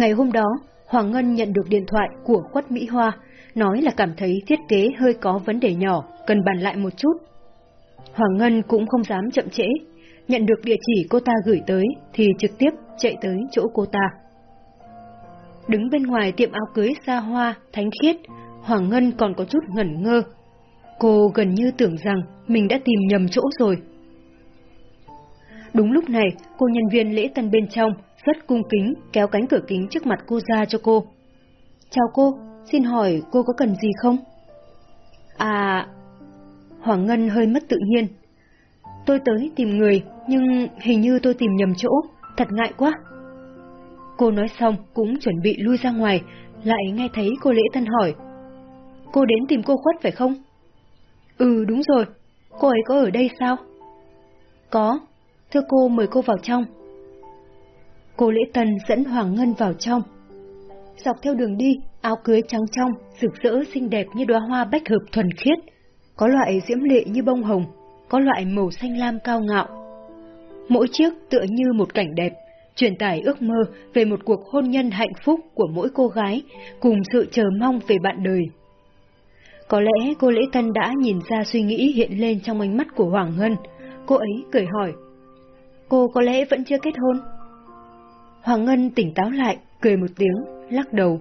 Ngày hôm đó, Hoàng Ngân nhận được điện thoại của Quất Mỹ Hoa, nói là cảm thấy thiết kế hơi có vấn đề nhỏ, cần bàn lại một chút. Hoàng Ngân cũng không dám chậm trễ, nhận được địa chỉ cô ta gửi tới thì trực tiếp chạy tới chỗ cô ta. Đứng bên ngoài tiệm áo cưới xa hoa, thánh khiết, Hoàng Ngân còn có chút ngẩn ngơ. Cô gần như tưởng rằng mình đã tìm nhầm chỗ rồi. Đúng lúc này, cô nhân viên lễ tân bên trong rất cung kính kéo cánh cửa kính trước mặt cô ra cho cô. Chào cô, xin hỏi cô có cần gì không? À... Hoàng Ngân hơi mất tự nhiên. Tôi tới tìm người, nhưng hình như tôi tìm nhầm chỗ, thật ngại quá. Cô nói xong cũng chuẩn bị lui ra ngoài, lại nghe thấy cô lễ tân hỏi. Cô đến tìm cô khuất phải không? Ừ đúng rồi, cô ấy có ở đây sao? Có, thưa cô mời cô vào trong. Cô lễ tân dẫn Hoàng Ngân vào trong. Dọc theo đường đi, áo cưới trắng trong, rực rỡ xinh đẹp như đóa hoa bách hợp thuần khiết, có loại diễm lệ như bông hồng, có loại màu xanh lam cao ngạo. Mỗi chiếc tựa như một cảnh đẹp, truyền tải ước mơ về một cuộc hôn nhân hạnh phúc của mỗi cô gái, cùng sự chờ mong về bạn đời. Có lẽ cô Lễ Tân đã nhìn ra suy nghĩ hiện lên trong ánh mắt của Hoàng Ngân. Cô ấy cười hỏi. Cô có lẽ vẫn chưa kết hôn? Hoàng Ngân tỉnh táo lại, cười một tiếng, lắc đầu.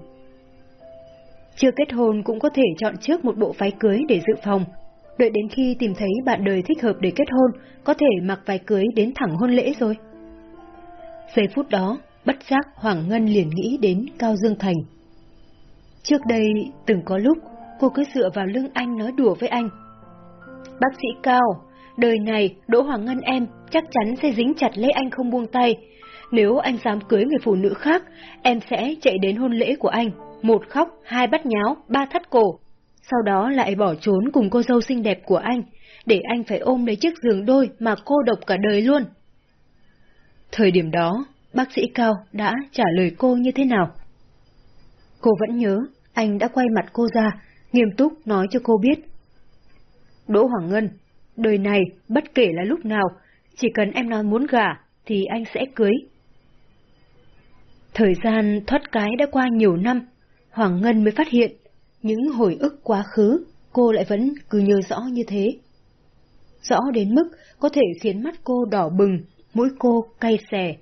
Chưa kết hôn cũng có thể chọn trước một bộ váy cưới để dự phòng. Đợi đến khi tìm thấy bạn đời thích hợp để kết hôn, có thể mặc váy cưới đến thẳng hôn lễ rồi. Giây phút đó, bất giác Hoàng Ngân liền nghĩ đến Cao Dương Thành. Trước đây, từng có lúc, cô cứ dựa vào lưng anh nói đùa với anh. Bác sĩ Cao, đời này Đỗ Hoàng Ngân em chắc chắn sẽ dính chặt lấy anh không buông tay. Nếu anh dám cưới người phụ nữ khác, em sẽ chạy đến hôn lễ của anh, một khóc, hai bắt nháo, ba thắt cổ. Sau đó lại bỏ trốn cùng cô dâu xinh đẹp của anh, để anh phải ôm lấy chiếc giường đôi mà cô độc cả đời luôn. Thời điểm đó, bác sĩ Cao đã trả lời cô như thế nào? Cô vẫn nhớ, anh đã quay mặt cô ra, nghiêm túc nói cho cô biết. Đỗ Hoàng Ngân, đời này bất kể là lúc nào, chỉ cần em nói muốn gả thì anh sẽ cưới. Thời gian thoát cái đã qua nhiều năm, Hoàng Ngân mới phát hiện, những hồi ức quá khứ, cô lại vẫn cứ nhớ rõ như thế. Rõ đến mức có thể khiến mắt cô đỏ bừng, mũi cô cay xè.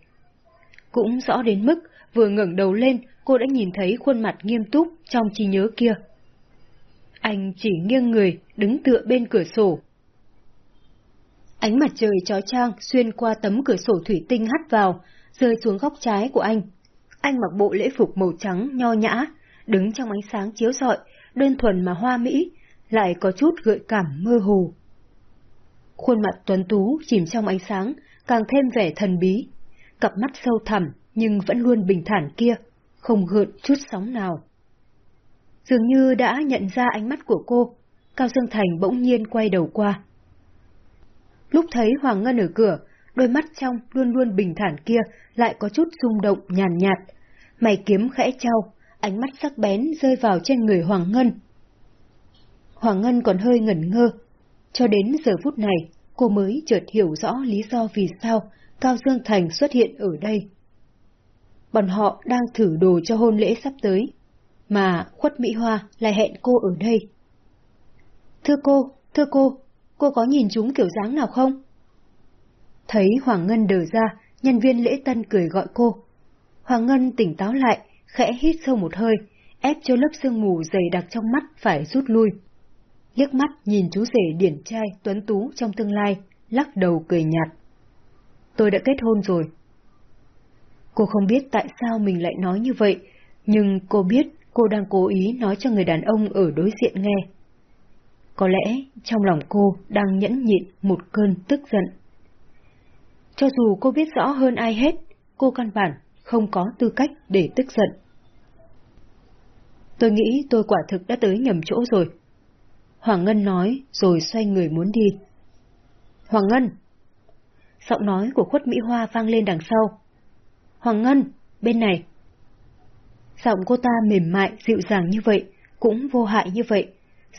Cũng rõ đến mức vừa ngẩng đầu lên cô đã nhìn thấy khuôn mặt nghiêm túc trong trí nhớ kia. Anh chỉ nghiêng người, đứng tựa bên cửa sổ. Ánh mặt trời chói chang xuyên qua tấm cửa sổ thủy tinh hắt vào, rơi xuống góc trái của anh. Anh mặc bộ lễ phục màu trắng nho nhã, đứng trong ánh sáng chiếu rọi, đơn thuần mà hoa mỹ, lại có chút gợi cảm mơ hồ. Khuôn mặt tuấn tú chìm trong ánh sáng, càng thêm vẻ thần bí. Cặp mắt sâu thẳm nhưng vẫn luôn bình thản kia, không gợn chút sóng nào. Dường như đã nhận ra ánh mắt của cô, Cao Dương Thành bỗng nhiên quay đầu qua. Lúc thấy Hoàng Ngân ở cửa, đôi mắt trong luôn luôn bình thản kia lại có chút rung động nhàn nhạt, mày kiếm khẽ trao, ánh mắt sắc bén rơi vào trên người Hoàng Ngân. Hoàng Ngân còn hơi ngẩn ngơ. Cho đến giờ phút này, cô mới chợt hiểu rõ lý do vì sao Cao Dương Thành xuất hiện ở đây. Bọn họ đang thử đồ cho hôn lễ sắp tới, mà Khuất Mỹ Hoa lại hẹn cô ở đây. Thưa cô, thưa cô, cô có nhìn chúng kiểu dáng nào không? Thấy Hoàng Ngân đờ ra, nhân viên lễ tân cười gọi cô. Hoàng Ngân tỉnh táo lại, khẽ hít sâu một hơi, ép cho lớp sương mù dày đặc trong mắt phải rút lui. Liếc mắt nhìn chú rể điển trai tuấn tú trong tương lai, lắc đầu cười nhạt. Tôi đã kết hôn rồi. Cô không biết tại sao mình lại nói như vậy, nhưng cô biết cô đang cố ý nói cho người đàn ông ở đối diện nghe. Có lẽ trong lòng cô đang nhẫn nhịn một cơn tức giận. Cho dù cô biết rõ hơn ai hết, cô căn bản không có tư cách để tức giận. Tôi nghĩ tôi quả thực đã tới nhầm chỗ rồi. Hoàng Ngân nói rồi xoay người muốn đi. Hoàng Ngân! Giọng nói của khuất Mỹ Hoa vang lên đằng sau. Hoàng Ngân, bên này. Giọng cô ta mềm mại, dịu dàng như vậy, cũng vô hại như vậy.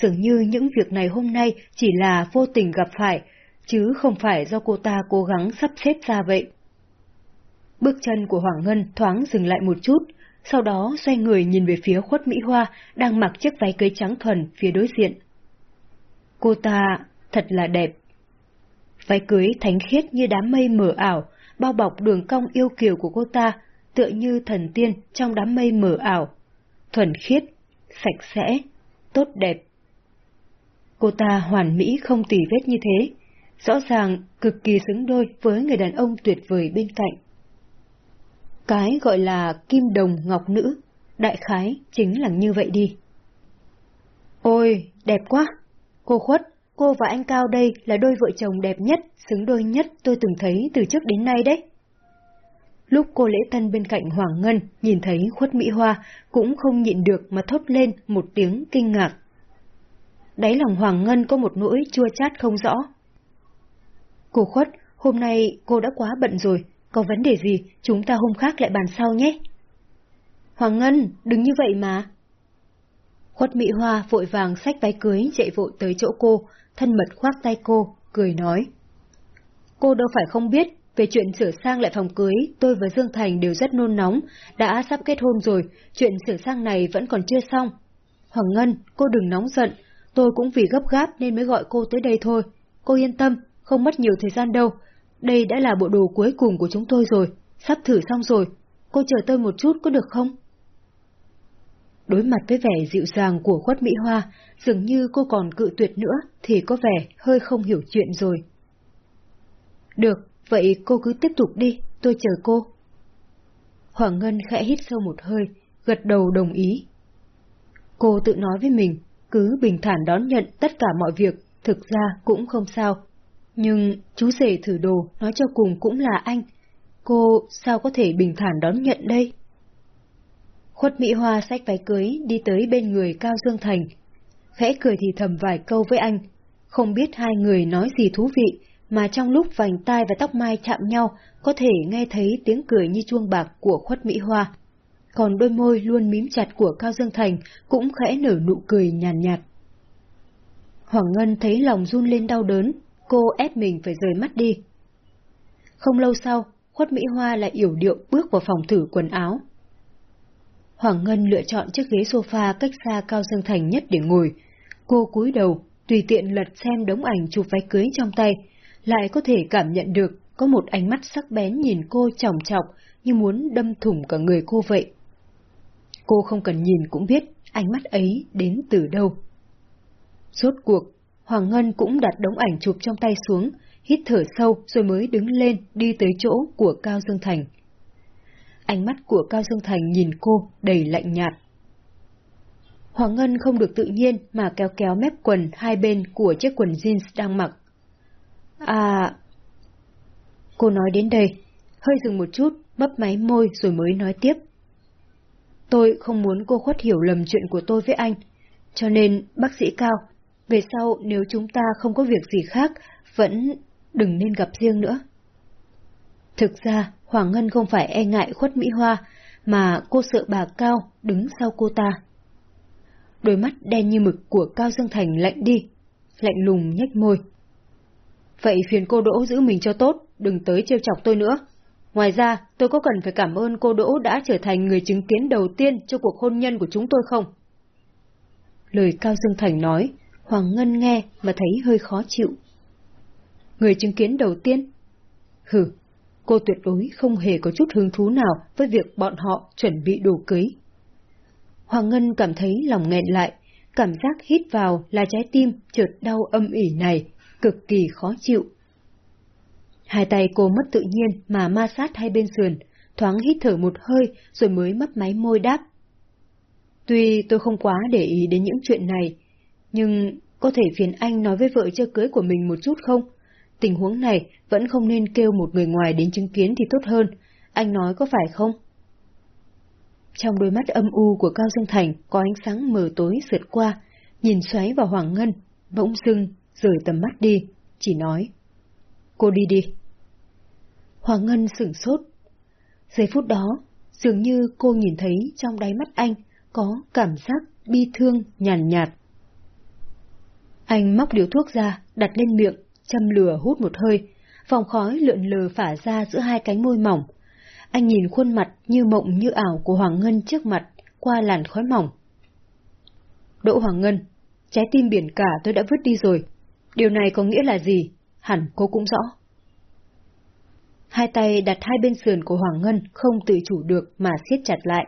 Dường như những việc này hôm nay chỉ là vô tình gặp phải, chứ không phải do cô ta cố gắng sắp xếp ra vậy. Bước chân của Hoàng Ngân thoáng dừng lại một chút, sau đó xoay người nhìn về phía khuất Mỹ Hoa đang mặc chiếc váy cưới trắng thuần phía đối diện. Cô ta thật là đẹp. Váy cưới thánh khiết như đám mây mờ ảo, bao bọc đường cong yêu kiều của cô ta, tựa như thần tiên trong đám mây mờ ảo. Thuần khiết, sạch sẽ, tốt đẹp. Cô ta hoàn mỹ không tỉ vết như thế, rõ ràng cực kỳ xứng đôi với người đàn ông tuyệt vời bên cạnh. Cái gọi là kim đồng ngọc nữ, đại khái chính là như vậy đi. Ôi, đẹp quá! Cô khuất, cô và anh Cao đây là đôi vợ chồng đẹp nhất, xứng đôi nhất tôi từng thấy từ trước đến nay đấy. Lúc cô lễ tân bên cạnh Hoàng Ngân nhìn thấy khuất Mỹ Hoa cũng không nhịn được mà thốt lên một tiếng kinh ngạc. Đáy lòng Hoàng Ngân có một nỗi chua chát không rõ. Cô khuất, hôm nay cô đã quá bận rồi, có vấn đề gì chúng ta hôm khác lại bàn sau nhé. Hoàng Ngân, đừng như vậy mà. Khuất Mỹ Hoa vội vàng xách váy cưới chạy vội tới chỗ cô, thân mật khoác tay cô, cười nói. Cô đâu phải không biết, về chuyện sửa sang lại phòng cưới, tôi và Dương Thành đều rất nôn nóng, đã sắp kết hôn rồi, chuyện sửa sang này vẫn còn chưa xong. Hoàng Ngân, cô đừng nóng giận, tôi cũng vì gấp gáp nên mới gọi cô tới đây thôi. Cô yên tâm, không mất nhiều thời gian đâu. Đây đã là bộ đồ cuối cùng của chúng tôi rồi, sắp thử xong rồi. Cô chờ tôi một chút có được không? Đối mặt với vẻ dịu dàng của khuất Mỹ Hoa, dường như cô còn cự tuyệt nữa thì có vẻ hơi không hiểu chuyện rồi. Được, vậy cô cứ tiếp tục đi, tôi chờ cô. Hoàng Ngân khẽ hít sâu một hơi, gật đầu đồng ý. Cô tự nói với mình, cứ bình thản đón nhận tất cả mọi việc, thực ra cũng không sao. Nhưng chú rể thử đồ nói cho cùng cũng là anh. Cô sao có thể bình thản đón nhận đây? Khuất Mỹ Hoa xách váy cưới đi tới bên người Cao Dương Thành. Khẽ cười thì thầm vài câu với anh. Không biết hai người nói gì thú vị, mà trong lúc vành tai và tóc mai chạm nhau, có thể nghe thấy tiếng cười như chuông bạc của Khuất Mỹ Hoa. Còn đôi môi luôn mím chặt của Cao Dương Thành cũng khẽ nở nụ cười nhàn nhạt, nhạt. Hoàng Ngân thấy lòng run lên đau đớn, cô ép mình phải rời mắt đi. Không lâu sau, Khuất Mỹ Hoa lại yểu điệu bước vào phòng thử quần áo. Hoàng Ngân lựa chọn chiếc ghế sofa cách xa Cao Dương Thành nhất để ngồi. Cô cúi đầu, tùy tiện lật xem đống ảnh chụp váy cưới trong tay, lại có thể cảm nhận được có một ánh mắt sắc bén nhìn cô chòng chọc như muốn đâm thủng cả người cô vậy. Cô không cần nhìn cũng biết ánh mắt ấy đến từ đâu. Rốt cuộc, Hoàng Ngân cũng đặt đống ảnh chụp trong tay xuống, hít thở sâu rồi mới đứng lên đi tới chỗ của Cao Dương Thành. Ánh mắt của Cao Dương Thành nhìn cô đầy lạnh nhạt. Hoàng Ngân không được tự nhiên mà kéo kéo mép quần hai bên của chiếc quần jeans đang mặc. À... Cô nói đến đây, hơi dừng một chút, mấp máy môi rồi mới nói tiếp. Tôi không muốn cô khuất hiểu lầm chuyện của tôi với anh, cho nên bác sĩ Cao, về sau nếu chúng ta không có việc gì khác, vẫn đừng nên gặp riêng nữa. Thực ra, Hoàng Ngân không phải e ngại khuất Mỹ Hoa, mà cô sợ bà Cao đứng sau cô ta. Đôi mắt đen như mực của Cao Dương Thành lạnh đi, lạnh lùng nhếch môi. Vậy phiền cô Đỗ giữ mình cho tốt, đừng tới trêu chọc tôi nữa. Ngoài ra, tôi có cần phải cảm ơn cô Đỗ đã trở thành người chứng kiến đầu tiên cho cuộc hôn nhân của chúng tôi không? Lời Cao Dương Thành nói, Hoàng Ngân nghe mà thấy hơi khó chịu. Người chứng kiến đầu tiên? Hừ, cô tuyệt đối không hề có chút hứng thú nào với việc bọn họ chuẩn bị đồ cưới. Hoàng Ngân cảm thấy lòng nghẹn lại, cảm giác hít vào là trái tim chợt đau âm ỉ này, cực kỳ khó chịu. Hai tay cô mất tự nhiên mà ma sát hai bên sườn, thoáng hít thở một hơi rồi mới mấp máy môi đáp. Tuy tôi không quá để ý đến những chuyện này, nhưng có thể phiền anh nói với vợ chưa cưới của mình một chút không? Tình huống này vẫn không nên kêu một người ngoài đến chứng kiến thì tốt hơn, anh nói có phải không? Trong đôi mắt âm u của Cao Dương Thành có ánh sáng mờ tối sượt qua, nhìn xoáy vào Hoàng Ngân, bỗng dưng, rời tầm mắt đi, chỉ nói. Cô đi đi. Hoàng Ngân sửng sốt. Giây phút đó, dường như cô nhìn thấy trong đáy mắt anh có cảm giác bi thương nhàn nhạt, nhạt. Anh móc điếu thuốc ra, đặt lên miệng, châm lửa hút một hơi, vòng khói lượn lờ phả ra giữa hai cánh môi mỏng. anh nhìn khuôn mặt như mộng như ảo của Hoàng Ngân trước mặt qua làn khói mỏng. Đỗ Hoàng Ngân, trái tim biển cả tôi đã vứt đi rồi. Điều này có nghĩa là gì? Hẳn cô cũng rõ. Hai tay đặt hai bên sườn của Hoàng Ngân không tự chủ được mà siết chặt lại.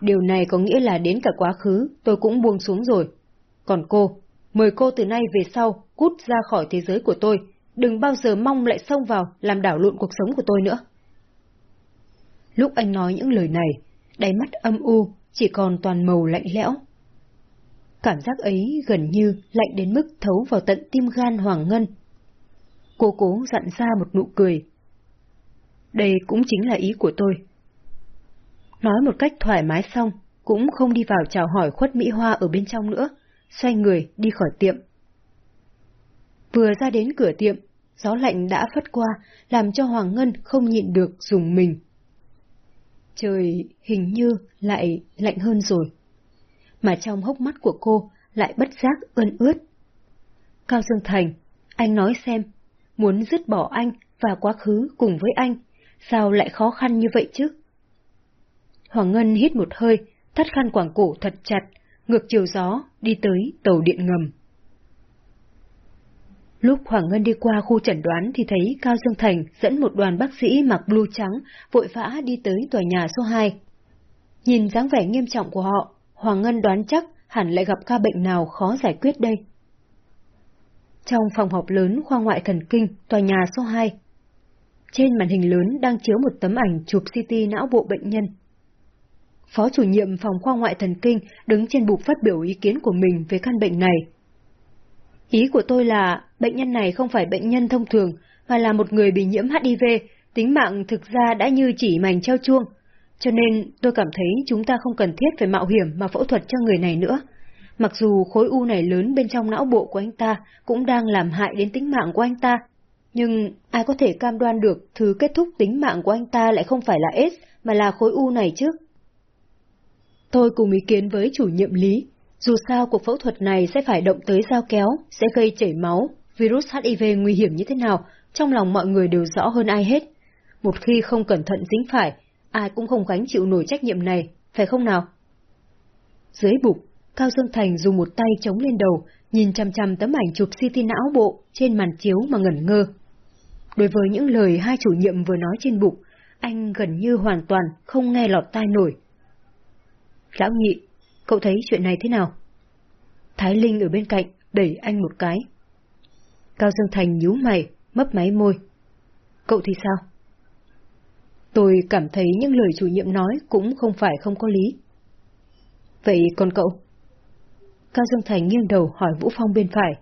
Điều này có nghĩa là đến cả quá khứ tôi cũng buông xuống rồi. Còn cô, mời cô từ nay về sau cút ra khỏi thế giới của tôi, đừng bao giờ mong lại xông vào làm đảo lộn cuộc sống của tôi nữa. Lúc anh nói những lời này, đáy mắt âm u chỉ còn toàn màu lạnh lẽo. Cảm giác ấy gần như lạnh đến mức thấu vào tận tim gan Hoàng Ngân. Cô cố dặn ra một nụ cười. Đây cũng chính là ý của tôi. Nói một cách thoải mái xong, cũng không đi vào chào hỏi khuất Mỹ Hoa ở bên trong nữa, xoay người đi khỏi tiệm. Vừa ra đến cửa tiệm, gió lạnh đã phất qua, làm cho Hoàng Ngân không nhịn được dùng mình. Trời hình như lại lạnh hơn rồi. Mà trong hốc mắt của cô lại bất giác ươn ướt. Cao Dương Thành, anh nói xem, muốn dứt bỏ anh và quá khứ cùng với anh, sao lại khó khăn như vậy chứ? Hoàng Ngân hít một hơi, thắt khăn quảng cổ thật chặt, ngược chiều gió, đi tới tàu điện ngầm. Lúc Hoàng Ngân đi qua khu chẩn đoán thì thấy Cao Dương Thành dẫn một đoàn bác sĩ mặc blue trắng vội vã đi tới tòa nhà số 2. Nhìn dáng vẻ nghiêm trọng của họ, Hoàng Ngân đoán chắc hẳn lại gặp ca bệnh nào khó giải quyết đây. Trong phòng họp lớn khoa ngoại thần kinh, tòa nhà số 2, trên màn hình lớn đang chiếu một tấm ảnh chụp CT não bộ bệnh nhân. Phó chủ nhiệm phòng khoa ngoại thần kinh đứng trên bục phát biểu ý kiến của mình về căn bệnh này. Ý của tôi là bệnh nhân này không phải bệnh nhân thông thường, mà là một người bị nhiễm HIV, tính mạng thực ra đã như chỉ mảnh treo chuông. Cho nên tôi cảm thấy chúng ta không cần thiết phải mạo hiểm mà phẫu thuật cho người này nữa. Mặc dù khối u này lớn bên trong não bộ của anh ta cũng đang làm hại đến tính mạng của anh ta, nhưng ai có thể cam đoan được thứ kết thúc tính mạng của anh ta lại không phải là AIDS mà là khối u này chứ? Tôi cùng ý kiến với chủ nhiệm Lý, dù sao cuộc phẫu thuật này sẽ phải động tới dao kéo, sẽ gây chảy máu, virus HIV nguy hiểm như thế nào, trong lòng mọi người đều rõ hơn ai hết. Một khi không cẩn thận dính phải, ai cũng không gánh chịu nổi trách nhiệm này, phải không nào? Dưới bục, Cao Dương Thành dùng một tay chống lên đầu, nhìn chằm chằm tấm ảnh chụp CT não bộ trên màn chiếu mà ngẩn ngơ. Đối với những lời hai chủ nhiệm vừa nói trên bục, anh gần như hoàn toàn không nghe lọt tai nổi. Lão nhị, cậu thấy chuyện này thế nào? Thái Linh ở bên cạnh, đẩy anh một cái. Cao Dương Thành nhíu mày, mấp máy môi. Cậu thì sao? Tôi cảm thấy những lời chủ nhiệm nói cũng không phải không có lý. Vậy còn cậu? Cao Dương Thành nghiêng đầu hỏi Vũ Phong bên phải.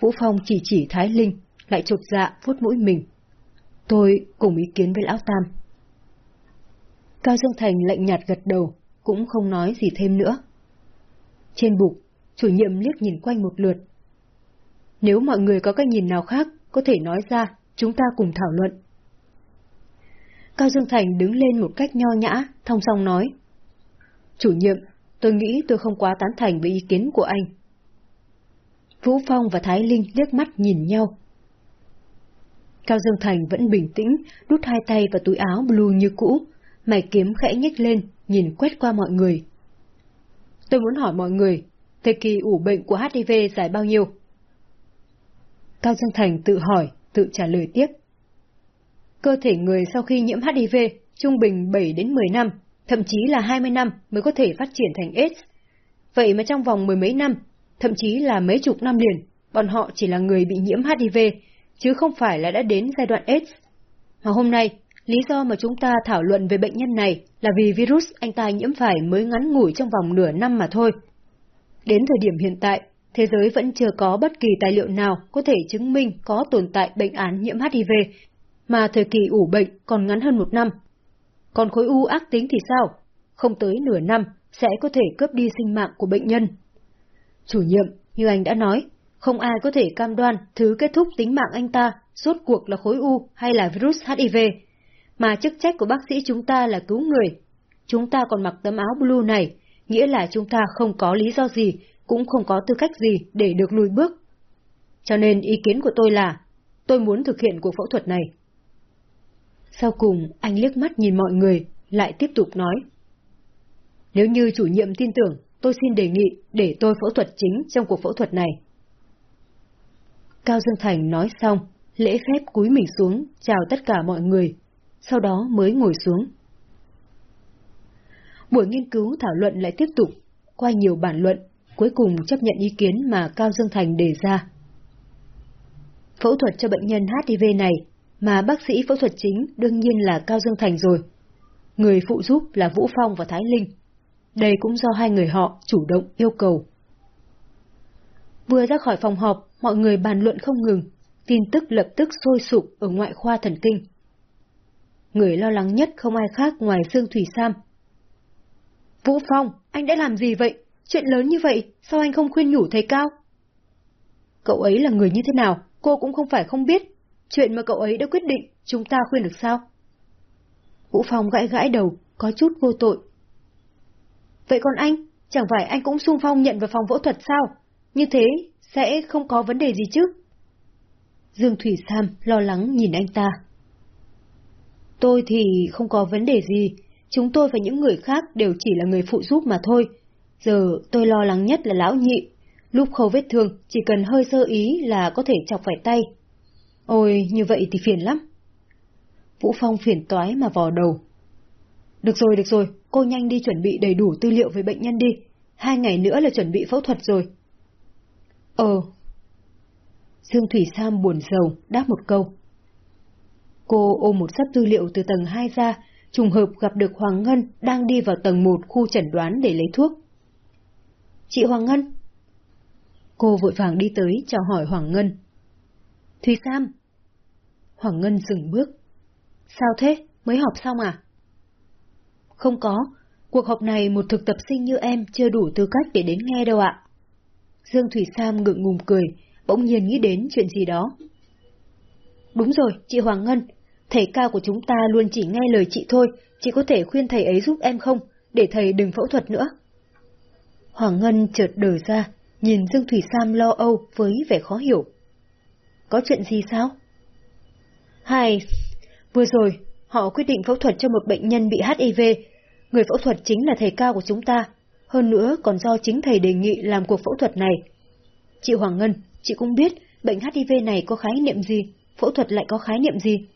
Vũ Phong chỉ chỉ Thái Linh, lại chột dạ vuốt mũi mình. Tôi cùng ý kiến với Lão Tam. Cao Dương Thành lạnh nhạt gật đầu, cũng không nói gì thêm nữa. Trên bục, chủ nhiệm liếc nhìn quanh một lượt. Nếu mọi người có cái nhìn nào khác, có thể nói ra, chúng ta cùng thảo luận. Cao Dương Thành đứng lên một cách nho nhã, thong song nói. Chủ nhiệm, tôi nghĩ tôi không quá tán thành với ý kiến của anh. Vũ Phong và Thái Linh liếc mắt nhìn nhau. Cao Dương Thành vẫn bình tĩnh, đút hai tay vào túi áo blue như cũ, mày kiếm khẽ nhếch lên, nhìn quét qua mọi người. Tôi muốn hỏi mọi người, thời kỳ ủ bệnh của HIV dài bao nhiêu? Cao Dương Thành tự hỏi, tự trả lời tiếp. Cơ thể người sau khi nhiễm HIV trung bình 7 đến 10 năm, thậm chí là 20 năm mới có thể phát triển thành AIDS. Vậy mà trong vòng mười mấy năm, thậm chí là mấy chục năm liền, bọn họ chỉ là người bị nhiễm HIV, chứ không phải là đã đến giai đoạn AIDS. Mà hôm nay, lý do mà chúng ta thảo luận về bệnh nhân này là vì virus anh ta nhiễm phải mới ngắn ngủi trong vòng nửa năm mà thôi. Đến thời điểm hiện tại, thế giới vẫn chưa có bất kỳ tài liệu nào có thể chứng minh có tồn tại bệnh án nhiễm HIV, mà thời kỳ ủ bệnh còn ngắn hơn một năm. Còn khối u ác tính thì sao? Không tới nửa năm sẽ có thể cướp đi sinh mạng của bệnh nhân. Chủ nhiệm, như anh đã nói, không ai có thể cam đoan thứ kết thúc tính mạng anh ta suốt cuộc là khối u hay là virus HIV, mà chức trách của bác sĩ chúng ta là cứu người. Chúng ta còn mặc tấm áo blue này, nghĩa là chúng ta không có lý do gì, cũng không có tư cách gì để được lùi bước. Cho nên ý kiến của tôi là, tôi muốn thực hiện cuộc phẫu thuật này. Sau cùng, anh liếc mắt nhìn mọi người, lại tiếp tục nói. Nếu như chủ nhiệm tin tưởng, tôi xin đề nghị để tôi phẫu thuật chính trong cuộc phẫu thuật này. Cao Dương Thành nói xong, lễ phép cúi mình xuống, chào tất cả mọi người, sau đó mới ngồi xuống. Buổi nghiên cứu thảo luận lại tiếp tục, qua nhiều bản luận, cuối cùng chấp nhận ý kiến mà Cao Dương Thành đề ra. Phẫu thuật cho bệnh nhân HIV này, mà bác sĩ phẫu thuật chính đương nhiên là Cao Dương Thành rồi. Người phụ giúp là Vũ Phong và Thái Linh. Đây cũng do hai người họ chủ động yêu cầu. Vừa ra khỏi phòng họp, mọi người bàn luận không ngừng, tin tức lập tức sôi sụp ở ngoại khoa thần kinh. Người lo lắng nhất không ai khác ngoài Dương Thủy Sam. Vũ Phong, anh đã làm gì vậy? Chuyện lớn như vậy, sao anh không khuyên nhủ thầy Cao? Cậu ấy là người như thế nào, cô cũng không phải không biết. Chuyện mà cậu ấy đã quyết định, chúng ta khuyên được sao? Vũ Phong gãi gãi đầu, có chút vô tội. Vậy còn anh, chẳng phải anh cũng xung phong nhận vào phòng phẫu thuật sao? Như thế, sẽ không có vấn đề gì chứ? Dương Thủy Sam lo lắng nhìn anh ta. Tôi thì không có vấn đề gì, chúng tôi và những người khác đều chỉ là người phụ giúp mà thôi. Giờ tôi lo lắng nhất là lão nhị, lúc khâu vết thương chỉ cần hơi sơ ý là có thể chọc phải tay. Ôi, như vậy thì phiền lắm. Vũ Phong phiền toái mà vò đầu. Được rồi, được rồi, cô nhanh đi chuẩn bị đầy đủ tư liệu với bệnh nhân đi. Hai ngày nữa là chuẩn bị phẫu thuật rồi. Ờ. Dương Thủy Sam buồn rầu, đáp một câu. Cô ôm một sắp tư liệu từ tầng 2 ra, trùng hợp gặp được Hoàng Ngân đang đi vào tầng 1 khu chẩn đoán để lấy thuốc. Chị Hoàng Ngân. Cô vội vàng đi tới chào hỏi Hoàng Ngân. Thùy Sam. Hoàng Ngân dừng bước. Sao thế? Mới họp xong à? Không có. Cuộc họp này một thực tập sinh như em chưa đủ tư cách để đến nghe đâu ạ. Dương Thủy Sam ngượng ngùng cười, bỗng nhiên nghĩ đến chuyện gì đó. Đúng rồi, chị Hoàng Ngân. Thầy cao của chúng ta luôn chỉ nghe lời chị thôi, chị có thể khuyên thầy ấy giúp em không, để thầy đừng phẫu thuật nữa. Hoàng Ngân chợt đờ ra, nhìn Dương Thủy Sam lo âu với vẻ khó hiểu. Có chuyện gì sao? Hai, vừa rồi, họ quyết định phẫu thuật cho một bệnh nhân bị HIV. Người phẫu thuật chính là thầy cao của chúng ta, hơn nữa còn do chính thầy đề nghị làm cuộc phẫu thuật này. Chị Hoàng Ngân, chị cũng biết bệnh HIV này có khái niệm gì, phẫu thuật lại có khái niệm gì.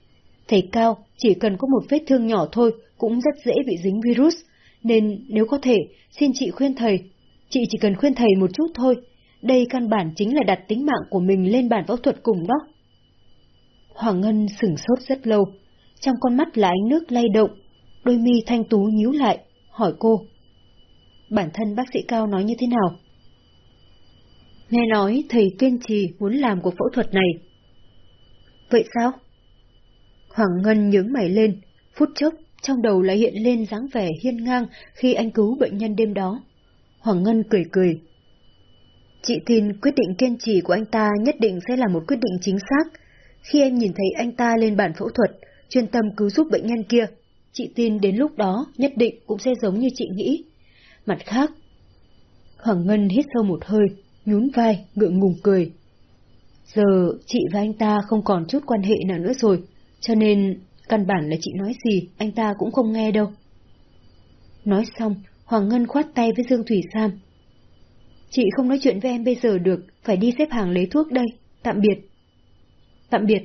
Thầy cao chỉ cần có một vết thương nhỏ thôi cũng rất dễ bị dính virus, nên nếu có thể, xin chị khuyên thầy Chị chỉ cần khuyên thầy một chút thôi, đây căn bản chính là đặt tính mạng của mình lên bàn phẫu thuật cùng đó. Hoàng Ngân sửng sốt rất lâu, trong con mắt là ánh nước lay động, đôi mi thanh tú nhíu lại, hỏi cô. Bản thân bác sĩ Cao nói như thế nào? Nghe nói thầy kiên trì muốn làm cuộc phẫu thuật này. Vậy sao? Hoàng Ngân nhướng mày lên, phút chốc trong đầu lại hiện lên dáng vẻ hiên ngang khi anh cứu bệnh nhân đêm đó. Hoàng Ngân cười cười. Chị tin quyết định kiên trì của anh ta nhất định sẽ là một quyết định chính xác. Khi em nhìn thấy anh ta lên bàn phẫu thuật, chuyên tâm cứu giúp bệnh nhân kia, chị tin đến lúc đó nhất định cũng sẽ giống như chị nghĩ. Mặt khác, Hoàng Ngân hít sâu một hơi, nhún vai, ngượng ngùng cười. Giờ chị và anh ta không còn chút quan hệ nào nữa rồi, cho nên căn bản là chị nói gì anh ta cũng không nghe đâu. Nói xong, Hoàng Ngân khoát tay với Dương Thủy Sam. Chị không nói chuyện với em bây giờ được, phải đi xếp hàng lấy thuốc đây. Tạm biệt. Tạm biệt.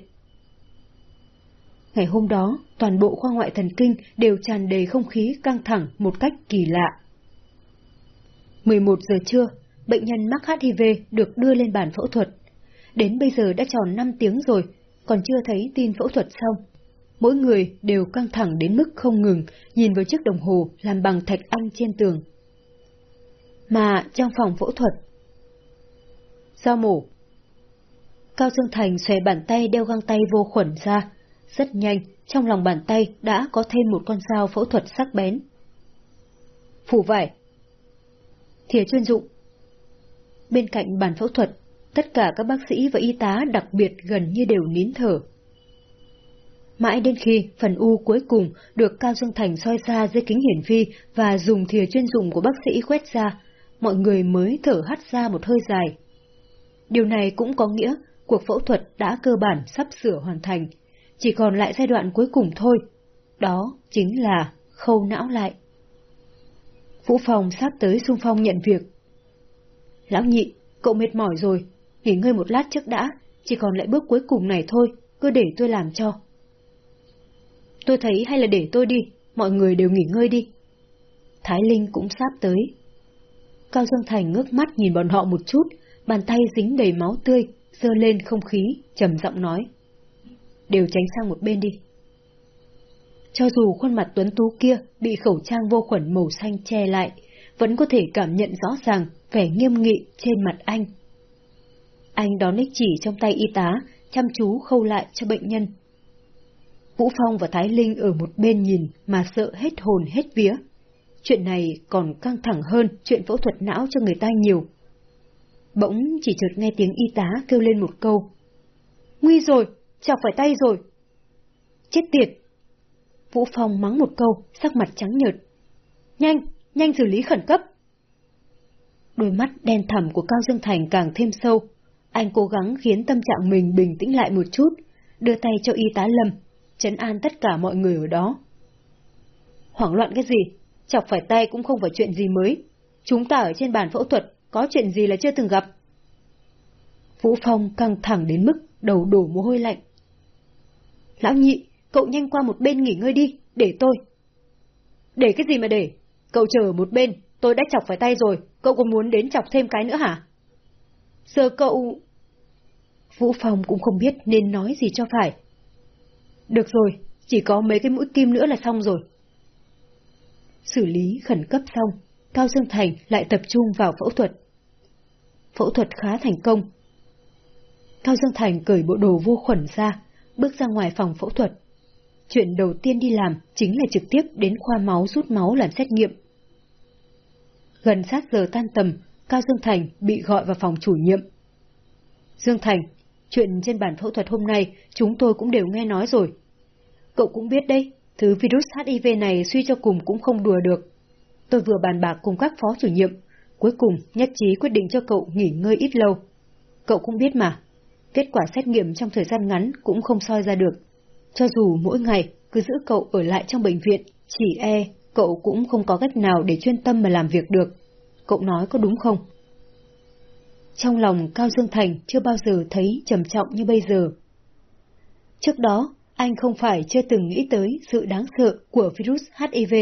Ngày hôm đó, toàn bộ khoa ngoại thần kinh đều tràn đầy không khí căng thẳng một cách kỳ lạ. 11 giờ trưa, bệnh nhân mắc HIV được đưa lên bàn phẫu thuật. Đến bây giờ đã tròn 5 tiếng rồi, còn chưa thấy tin phẫu thuật xong mỗi người đều căng thẳng đến mức không ngừng, nhìn vào chiếc đồng hồ làm bằng thạch anh trên tường. Mà trong phòng phẫu thuật... Giao mổ Cao Dương Thành xòe bàn tay đeo găng tay vô khuẩn ra. Rất nhanh, trong lòng bàn tay đã có thêm một con dao phẫu thuật sắc bén. Phủ vải Thìa chuyên dụng Bên cạnh bàn phẫu thuật, tất cả các bác sĩ và y tá đặc biệt gần như đều nín thở. Mãi đến khi phần u cuối cùng được Cao Dương Thành soi ra dưới kính hiển vi và dùng thìa chuyên dụng của bác sĩ quét ra, mọi người mới thở hắt ra một hơi dài. Điều này cũng có nghĩa cuộc phẫu thuật đã cơ bản sắp sửa hoàn thành. chỉ còn lại giai đoạn cuối cùng thôi. Đó chính là khâu não lại. Vũ Phong sắp tới xung phong nhận việc. Lão nhị, cậu mệt mỏi rồi, nghỉ ngơi một lát trước đã, chỉ còn lại bước cuối cùng này thôi, cứ để tôi làm cho. Tôi thấy hay là để tôi đi, mọi người đều nghỉ ngơi đi. Thái Linh cũng sắp tới. Cao Dương Thành ngước mắt nhìn bọn họ một chút, bàn tay dính đầy máu tươi, dơ lên không khí, trầm giọng nói. Đều tránh sang một bên đi. Cho dù khuôn mặt tuấn tú kia bị khẩu trang vô khuẩn màu xanh che lại, vẫn có thể cảm nhận rõ ràng vẻ nghiêm nghị trên mặt anh. Anh đón lấy chỉ trong tay y tá, chăm chú khâu lại cho bệnh nhân. Vũ Phong và Thái Linh ở một bên nhìn mà sợ hết hồn hết vía. Chuyện này còn căng thẳng hơn chuyện phẫu thuật não cho người ta nhiều. Bỗng chỉ chợt nghe tiếng y tá kêu lên một câu. Nguy rồi, chọc phải tay rồi. Chết tiệt! Vũ Phong mắng một câu, sắc mặt trắng nhợt. Nhanh, nhanh xử lý khẩn cấp. Đôi mắt đen thẳm của Cao Dương Thành càng thêm sâu. Anh cố gắng khiến tâm trạng mình bình tĩnh lại một chút, đưa tay cho y tá Lâm, chấn an tất cả mọi người ở đó. Hoảng loạn cái gì? Chọc phải tay cũng không phải chuyện gì mới. Chúng ta ở trên bàn phẫu thuật, có chuyện gì là chưa từng gặp. Vũ Phong căng thẳng đến mức đầu đổ mồ hôi lạnh. Lão nhị, cậu nhanh qua một bên nghỉ ngơi đi, để tôi. Để cái gì mà để? Cậu chờ một bên, tôi đã chọc phải tay rồi, cậu có muốn đến chọc thêm cái nữa hả? Giờ cậu... Vũ Phong cũng không biết nên nói gì cho phải. Được rồi, chỉ có mấy cái mũi kim nữa là xong rồi. Xử lý khẩn cấp xong, Cao Dương Thành lại tập trung vào phẫu thuật. Phẫu thuật khá thành công. Cao Dương Thành cởi bộ đồ vô khuẩn ra, bước ra ngoài phòng phẫu thuật. Chuyện đầu tiên đi làm chính là trực tiếp đến khoa máu rút máu làm xét nghiệm. Gần sát giờ tan tầm, Cao Dương Thành bị gọi vào phòng chủ nhiệm. Dương Thành, chuyện trên bản phẫu thuật hôm nay chúng tôi cũng đều nghe nói rồi. Cậu cũng biết đấy, thứ virus HIV này suy cho cùng cũng không đùa được. Tôi vừa bàn bạc cùng các phó chủ nhiệm, cuối cùng nhất trí quyết định cho cậu nghỉ ngơi ít lâu. Cậu cũng biết mà, kết quả xét nghiệm trong thời gian ngắn cũng không soi ra được. Cho dù mỗi ngày cứ giữ cậu ở lại trong bệnh viện, chỉ e cậu cũng không có cách nào để chuyên tâm mà làm việc được. Cậu nói có đúng không? Trong lòng Cao Dương Thành chưa bao giờ thấy trầm trọng như bây giờ. Trước đó, anh không phải chưa từng nghĩ tới sự đáng sợ của virus HIV.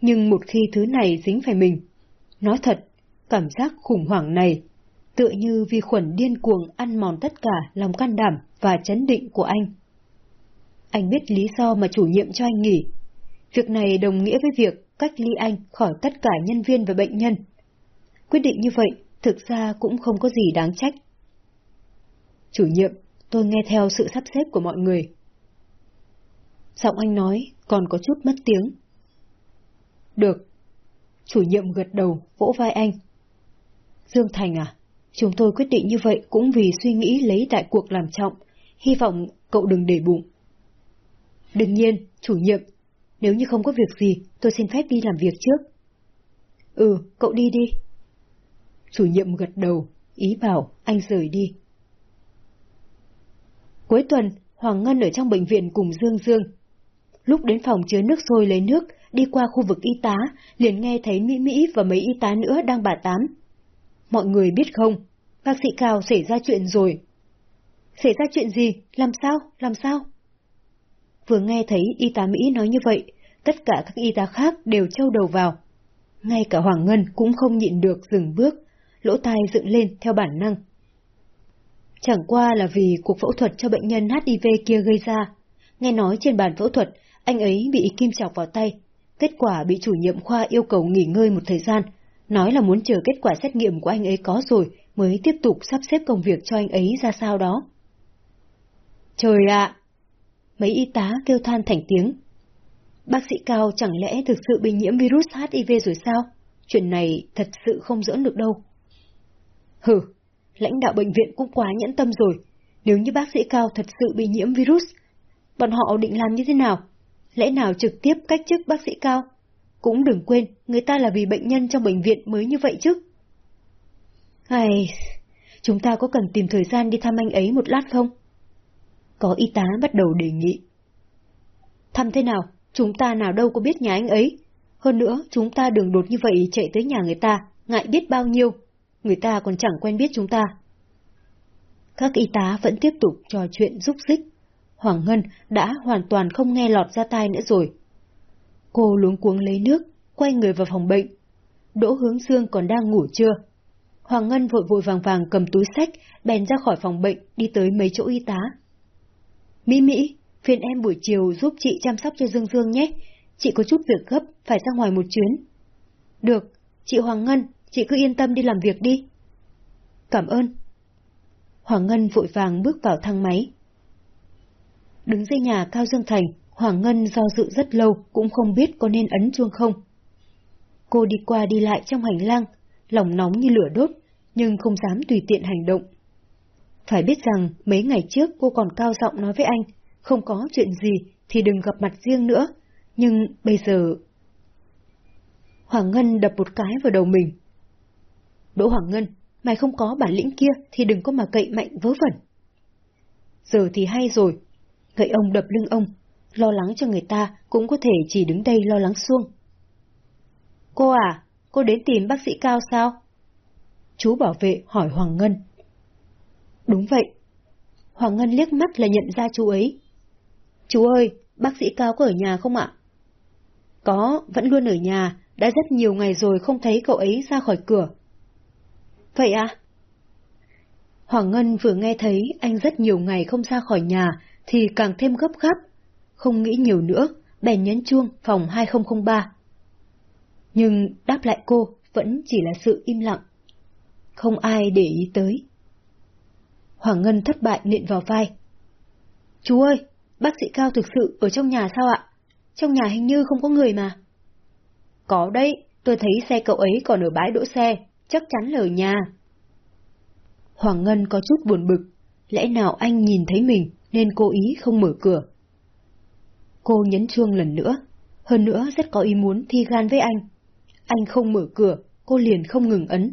Nhưng một khi thứ này dính phải mình, nói thật, cảm giác khủng hoảng này tựa như vi khuẩn điên cuồng ăn mòn tất cả lòng can đảm và chấn định của anh. Anh biết lý do mà chủ nhiệm cho anh nghỉ. Việc này đồng nghĩa với việc cách ly anh khỏi tất cả nhân viên và bệnh nhân. Quyết định như vậy thực ra cũng không có gì đáng trách. Chủ nhiệm, tôi nghe theo sự sắp xếp của mọi người. Giọng anh nói còn có chút mất tiếng. Được. Chủ nhiệm gật đầu, vỗ vai anh. Dương Thành à, chúng tôi quyết định như vậy cũng vì suy nghĩ lấy đại cuộc làm trọng, hy vọng cậu đừng để bụng. Đương nhiên, chủ nhiệm, nếu như không có việc gì, tôi xin phép đi làm việc trước. Ừ, cậu đi đi. Chủ nhiệm gật đầu, ý bảo anh rời đi. Cuối tuần, Hoàng Ngân ở trong bệnh viện cùng Dương Dương. Lúc đến phòng chứa nước sôi lấy nước, đi qua khu vực y tá, liền nghe thấy Mỹ Mỹ và mấy y tá nữa đang bà tám. Mọi người biết không, bác sĩ Cao xảy ra chuyện rồi. Xảy ra chuyện gì? Làm sao? Làm sao? Vừa nghe thấy y tá Mỹ nói như vậy, tất cả các y tá khác đều trâu đầu vào. Ngay cả Hoàng Ngân cũng không nhịn được dừng bước, lỗ tai dựng lên theo bản năng. Chẳng qua là vì cuộc phẫu thuật cho bệnh nhân HIV kia gây ra. Nghe nói trên bàn phẫu thuật, anh ấy bị kim chọc vào tay. Kết quả bị chủ nhiệm khoa yêu cầu nghỉ ngơi một thời gian, nói là muốn chờ kết quả xét nghiệm của anh ấy có rồi mới tiếp tục sắp xếp công việc cho anh ấy ra sao đó. Trời ạ! Mấy y tá kêu than thành tiếng. Bác sĩ Cao chẳng lẽ thực sự bị nhiễm virus HIV rồi sao? Chuyện này thật sự không giỡn được đâu. Hừ, lãnh đạo bệnh viện cũng quá nhẫn tâm rồi. Nếu như bác sĩ Cao thật sự bị nhiễm virus, bọn họ định làm như thế nào? Lẽ nào trực tiếp cách chức bác sĩ Cao? Cũng đừng quên, người ta là vì bệnh nhân trong bệnh viện mới như vậy chứ. Ai... Chúng ta có cần tìm thời gian đi thăm anh ấy một lát không? có y tá bắt đầu đề nghị. Thăm thế nào, chúng ta nào đâu có biết nhà anh ấy. Hơn nữa, chúng ta đường đột như vậy chạy tới nhà người ta, ngại biết bao nhiêu. Người ta còn chẳng quen biết chúng ta. Các y tá vẫn tiếp tục trò chuyện rúc rích. Hoàng Ngân đã hoàn toàn không nghe lọt ra tai nữa rồi. Cô luống cuống lấy nước, quay người vào phòng bệnh. Đỗ Hướng Dương còn đang ngủ chưa? Hoàng Ngân vội vội vàng vàng cầm túi sách, bèn ra khỏi phòng bệnh, đi tới mấy chỗ y tá. Mỹ Mỹ, phiền em buổi chiều giúp chị chăm sóc cho Dương Dương nhé. Chị có chút việc gấp, phải ra ngoài một chuyến. Được, chị Hoàng Ngân, chị cứ yên tâm đi làm việc đi. Cảm ơn. Hoàng Ngân vội vàng bước vào thang máy. Đứng dưới nhà Cao Dương Thành, Hoàng Ngân do dự rất lâu cũng không biết có nên ấn chuông không. Cô đi qua đi lại trong hành lang, lòng nóng như lửa đốt, nhưng không dám tùy tiện hành động. Phải biết rằng mấy ngày trước cô còn cao giọng nói với anh, không có chuyện gì thì đừng gặp mặt riêng nữa, nhưng bây giờ... Hoàng Ngân đập một cái vào đầu mình. Đỗ Hoàng Ngân, mày không có bản lĩnh kia thì đừng có mà cậy mạnh vớ vẩn. Giờ thì hay rồi, gậy ông đập lưng ông, lo lắng cho người ta cũng có thể chỉ đứng đây lo lắng xuông. Cô à, cô đến tìm bác sĩ Cao sao? Chú bảo vệ hỏi Hoàng Ngân. Đúng vậy. Hoàng Ngân liếc mắt là nhận ra chú ấy. Chú ơi, bác sĩ Cao có ở nhà không ạ? Có, vẫn luôn ở nhà, đã rất nhiều ngày rồi không thấy cậu ấy ra khỏi cửa. Vậy à? Hoàng Ngân vừa nghe thấy anh rất nhiều ngày không ra khỏi nhà thì càng thêm gấp gáp. Không nghĩ nhiều nữa, bèn nhấn chuông phòng 2003. Nhưng đáp lại cô vẫn chỉ là sự im lặng. Không ai để ý tới. Hoàng Ngân thất bại nện vào vai. Chú ơi, bác sĩ Cao thực sự ở trong nhà sao ạ? Trong nhà hình như không có người mà. Có đấy, tôi thấy xe cậu ấy còn ở bãi đỗ xe, chắc chắn là ở nhà. Hoàng Ngân có chút buồn bực, lẽ nào anh nhìn thấy mình nên cố ý không mở cửa. Cô nhấn chuông lần nữa, hơn nữa rất có ý muốn thi gan với anh. Anh không mở cửa, cô liền không ngừng ấn.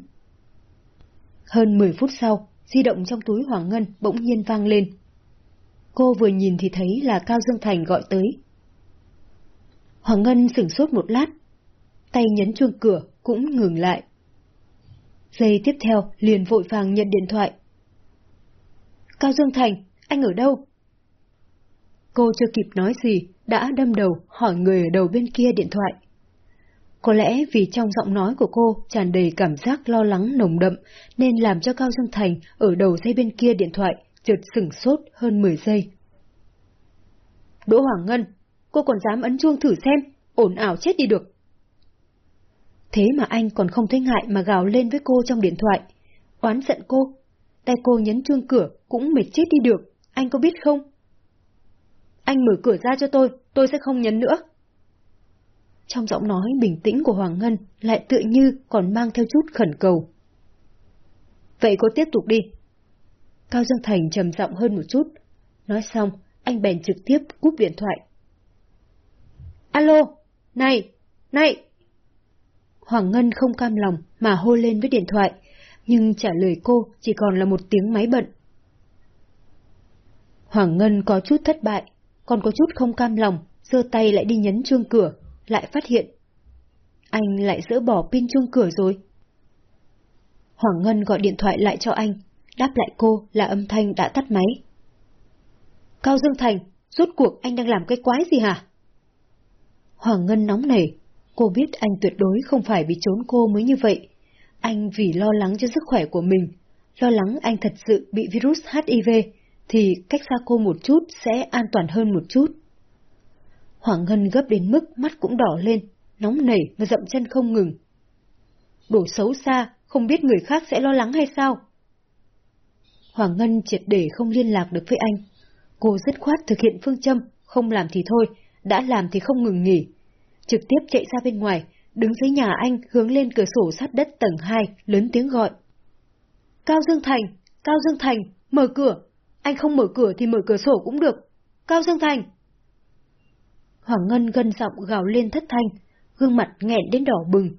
Hơn 10 phút sau, di động trong túi Hoàng Ngân bỗng nhiên vang lên. Cô vừa nhìn thì thấy là Cao Dương Thành gọi tới. Hoàng Ngân sửng sốt một lát, tay nhấn chuông cửa cũng ngừng lại. Giây tiếp theo liền vội vàng nhận điện thoại. Cao Dương Thành, anh ở đâu? Cô chưa kịp nói gì, đã đâm đầu hỏi người ở đầu bên kia điện thoại. Có lẽ vì trong giọng nói của cô tràn đầy cảm giác lo lắng nồng đậm, nên làm cho Cao Dương Thành ở đầu dây bên kia điện thoại chợt sửng sốt hơn 10 giây. Đỗ Hoàng Ngân, cô còn dám ấn chuông thử xem, ổn ảo chết đi được. Thế mà anh còn không thấy ngại mà gào lên với cô trong điện thoại. Oán giận cô. Tay cô nhấn chuông cửa cũng mệt chết đi được, anh có biết không? Anh mở cửa ra cho tôi, tôi sẽ không nhấn nữa. Trong giọng nói bình tĩnh của Hoàng Ngân lại tựa như còn mang theo chút khẩn cầu. Vậy cô tiếp tục đi. Cao Dương Thành trầm giọng hơn một chút. Nói xong, anh bèn trực tiếp cúp điện thoại. Alo, này, này! Hoàng Ngân không cam lòng mà hô lên với điện thoại, nhưng trả lời cô chỉ còn là một tiếng máy bận. Hoàng Ngân có chút thất bại, còn có chút không cam lòng, giơ tay lại đi nhấn chuông cửa, lại phát hiện. Anh lại dỡ bỏ pin chuông cửa rồi. Hoàng Ngân gọi điện thoại lại cho anh, đáp lại cô là âm thanh đã tắt máy. Cao Dương Thành, rốt cuộc anh đang làm cái quái gì hả? Hoàng Ngân nóng nảy, cô biết anh tuyệt đối không phải vì trốn cô mới như vậy. Anh vì lo lắng cho sức khỏe của mình, lo lắng anh thật sự bị virus HIV, thì cách xa cô một chút sẽ an toàn hơn một chút. Hoàng Ngân gấp đến mức mắt cũng đỏ lên, nóng nảy và dậm chân không ngừng. Đổ xấu xa, không biết người khác sẽ lo lắng hay sao? Hoàng Ngân triệt để không liên lạc được với anh. Cô dứt khoát thực hiện phương châm, không làm thì thôi, đã làm thì không ngừng nghỉ. Trực tiếp chạy ra bên ngoài, đứng dưới nhà anh hướng lên cửa sổ sát đất tầng 2, lớn tiếng gọi. Cao Dương Thành! Cao Dương Thành! Mở cửa! Anh không mở cửa thì mở cửa sổ cũng được. Cao Dương Thành! Hoàng Ngân gân giọng gào lên thất thanh, gương mặt nghẹn đến đỏ bừng.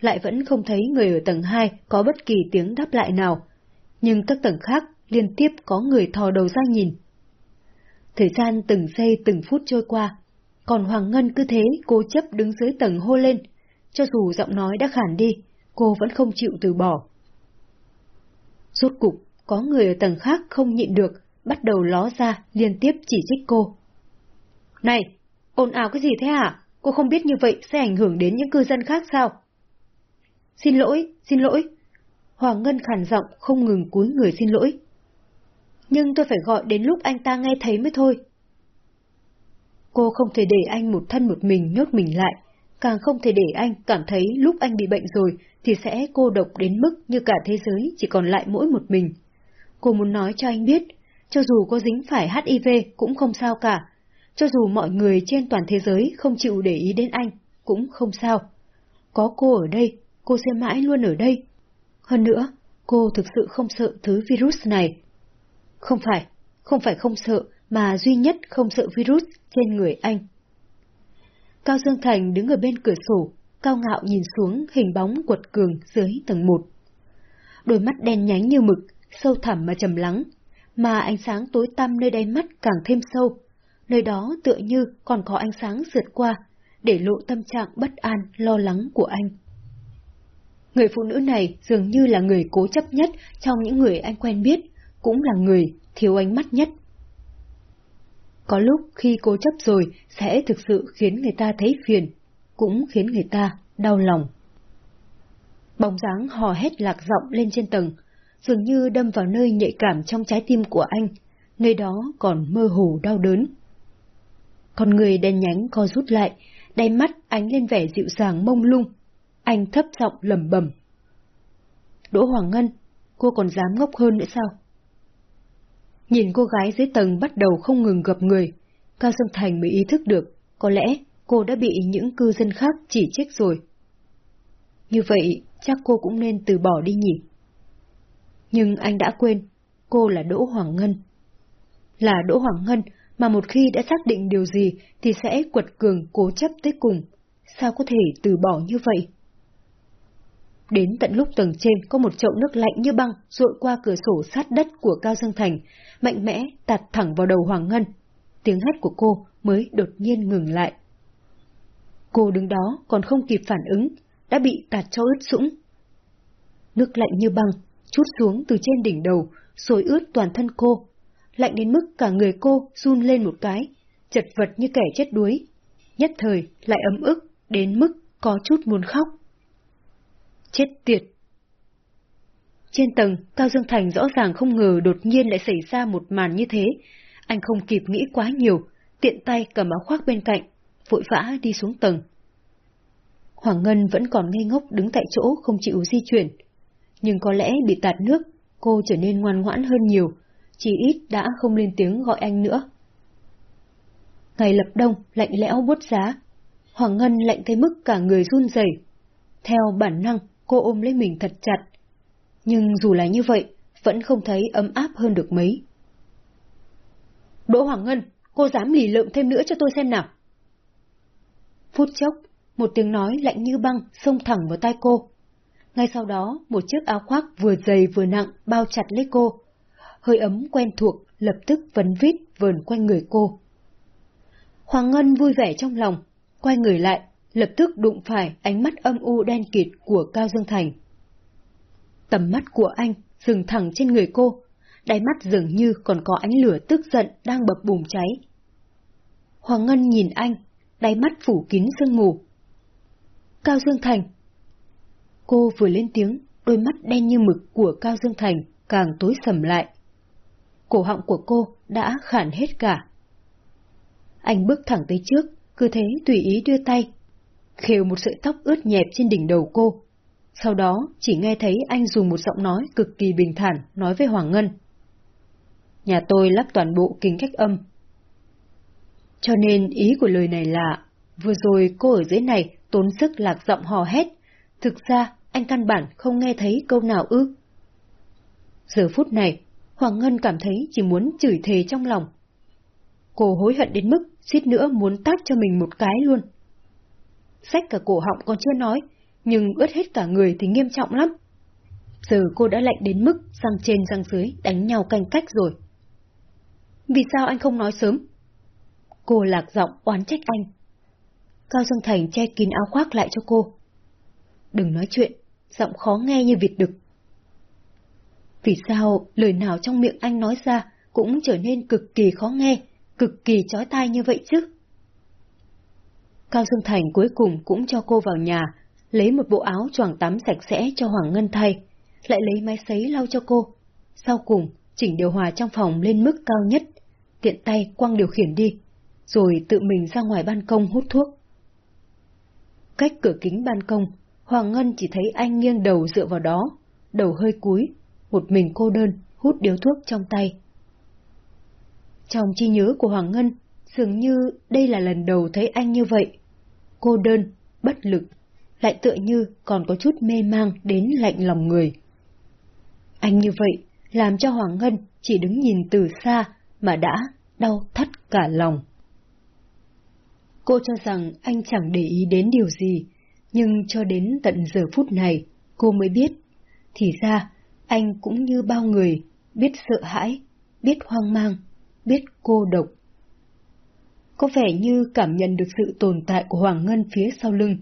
Lại vẫn không thấy người ở tầng 2 có bất kỳ tiếng đáp lại nào. Nhưng các tầng khác liên tiếp có người thò đầu ra nhìn. Thời gian từng giây từng phút trôi qua, còn Hoàng Ngân cứ thế cố chấp đứng dưới tầng hô lên, cho dù giọng nói đã khản đi, cô vẫn không chịu từ bỏ. Rốt cục, có người ở tầng khác không nhịn được, bắt đầu ló ra liên tiếp chỉ trích cô. Này, ồn ào cái gì thế hả? Cô không biết như vậy sẽ ảnh hưởng đến những cư dân khác sao? Xin lỗi, xin lỗi. Hoàng Ngân khản giọng không ngừng cúi người xin lỗi. Nhưng tôi phải gọi đến lúc anh ta nghe thấy mới thôi. Cô không thể để anh một thân một mình nhốt mình lại, càng không thể để anh cảm thấy lúc anh bị bệnh rồi thì sẽ cô độc đến mức như cả thế giới chỉ còn lại mỗi một mình. Cô muốn nói cho anh biết, cho dù có dính phải HIV cũng không sao cả, cho dù mọi người trên toàn thế giới không chịu để ý đến anh, cũng không sao. Có cô ở đây, cô sẽ mãi luôn ở đây. Hơn nữa, cô thực sự không sợ thứ virus này. Không phải, không phải không sợ, mà duy nhất không sợ virus trên người anh. Cao Dương Thành đứng ở bên cửa sổ, cao ngạo nhìn xuống hình bóng quật cường dưới tầng một. Đôi mắt đen nhánh như mực, sâu thẳm mà trầm lắng, mà ánh sáng tối tăm nơi đáy mắt càng thêm sâu. Nơi đó tựa như còn có ánh sáng sượt qua, để lộ tâm trạng bất an, lo lắng của anh. Người phụ nữ này dường như là người cố chấp nhất trong những người anh quen biết, cũng là người thiếu ánh mắt nhất. Có lúc khi cố chấp rồi sẽ thực sự khiến người ta thấy phiền, cũng khiến người ta đau lòng. Bóng dáng hò hét lạc giọng lên trên tầng, dường như đâm vào nơi nhạy cảm trong trái tim của anh, nơi đó còn mơ hồ đau đớn. Con người đen nhánh co rút lại, đáy mắt ánh lên vẻ dịu dàng mông lung. Anh thấp giọng lầm bầm. Đỗ Hoàng Ngân, cô còn dám ngốc hơn nữa sao? Nhìn cô gái dưới tầng bắt đầu không ngừng gặp người, Cao Dương Thành mới ý thức được, có lẽ cô đã bị những cư dân khác chỉ trích rồi. Như vậy, chắc cô cũng nên từ bỏ đi nhỉ? Nhưng anh đã quên, cô là Đỗ Hoàng Ngân. Là Đỗ Hoàng Ngân mà một khi đã xác định điều gì thì sẽ quật cường cố chấp tới cùng. Sao có thể từ bỏ như vậy? Đến tận lúc tầng trên có một chậu nước lạnh như băng rội qua cửa sổ sát đất của Cao Dương Thành, mạnh mẽ tạt thẳng vào đầu Hoàng Ngân. Tiếng hét của cô mới đột nhiên ngừng lại. Cô đứng đó còn không kịp phản ứng, đã bị tạt cho ướt sũng. Nước lạnh như băng, chút xuống từ trên đỉnh đầu, xối ướt toàn thân cô. Lạnh đến mức cả người cô run lên một cái, chật vật như kẻ chết đuối. Nhất thời lại ấm ức, đến mức có chút muốn khóc. Chết tiệt! Trên tầng, Cao Dương Thành rõ ràng không ngờ đột nhiên lại xảy ra một màn như thế. Anh không kịp nghĩ quá nhiều, tiện tay cầm áo khoác bên cạnh, vội vã đi xuống tầng. Hoàng Ngân vẫn còn ngây ngốc đứng tại chỗ không chịu di chuyển. Nhưng có lẽ bị tạt nước, cô trở nên ngoan ngoãn hơn nhiều, chỉ ít đã không lên tiếng gọi anh nữa. Ngày lập đông, lạnh lẽo buốt giá. Hoàng Ngân lạnh tới mức cả người run rẩy. Theo bản năng, cô ôm lấy mình thật chặt. Nhưng dù là như vậy, vẫn không thấy ấm áp hơn được mấy. Đỗ Hoàng Ngân, cô dám lì lợm thêm nữa cho tôi xem nào. Phút chốc, một tiếng nói lạnh như băng xông thẳng vào tai cô. Ngay sau đó, một chiếc áo khoác vừa dày vừa nặng bao chặt lấy cô. Hơi ấm quen thuộc lập tức vấn vít vờn quanh người cô. Hoàng Ngân vui vẻ trong lòng, quay người lại, lập tức đụng phải ánh mắt âm u đen kịt của Cao Dương Thành. Tầm mắt của anh dừng thẳng trên người cô, đáy mắt dường như còn có ánh lửa tức giận đang bập bùng cháy. Hoàng Ngân nhìn anh, đáy mắt phủ kín sương mù. Cao Dương Thành Cô vừa lên tiếng, đôi mắt đen như mực của Cao Dương Thành càng tối sầm lại. Cổ họng của cô đã khản hết cả. Anh bước thẳng tới trước, cứ thế tùy ý đưa tay khều một sợi tóc ướt nhẹp trên đỉnh đầu cô. Sau đó chỉ nghe thấy anh dùng một giọng nói cực kỳ bình thản nói với Hoàng Ngân. Nhà tôi lắp toàn bộ kính cách âm. Cho nên ý của lời này là, vừa rồi cô ở dưới này tốn sức lạc giọng hò hét, thực ra anh căn bản không nghe thấy câu nào ư. Giờ phút này, Hoàng Ngân cảm thấy chỉ muốn chửi thề trong lòng. Cô hối hận đến mức suýt nữa muốn tát cho mình một cái luôn sách cả cổ họng còn chưa nói, nhưng ướt hết cả người thì nghiêm trọng lắm. Giờ cô đã lạnh đến mức răng trên răng dưới đánh nhau canh cách rồi. Vì sao anh không nói sớm? Cô lạc giọng oán trách anh. Cao Dương Thành che kín áo khoác lại cho cô. Đừng nói chuyện, giọng khó nghe như vịt đực. Vì sao lời nào trong miệng anh nói ra cũng trở nên cực kỳ khó nghe, cực kỳ chói tai như vậy chứ? Cao Dương Thành cuối cùng cũng cho cô vào nhà, lấy một bộ áo choàng tắm sạch sẽ cho Hoàng Ngân thay, lại lấy máy sấy lau cho cô. Sau cùng, chỉnh điều hòa trong phòng lên mức cao nhất, tiện tay quăng điều khiển đi, rồi tự mình ra ngoài ban công hút thuốc. Cách cửa kính ban công, Hoàng Ngân chỉ thấy anh nghiêng đầu dựa vào đó, đầu hơi cúi, một mình cô đơn, hút điếu thuốc trong tay. Trong chi nhớ của Hoàng Ngân, dường như đây là lần đầu thấy anh như vậy. Cô đơn, bất lực, lại tựa như còn có chút mê mang đến lạnh lòng người. Anh như vậy, làm cho Hoàng Ngân chỉ đứng nhìn từ xa mà đã đau thắt cả lòng. Cô cho rằng anh chẳng để ý đến điều gì, nhưng cho đến tận giờ phút này, cô mới biết, thì ra anh cũng như bao người, biết sợ hãi, biết hoang mang, biết cô độc. Có vẻ như cảm nhận được sự tồn tại của Hoàng Ngân phía sau lưng,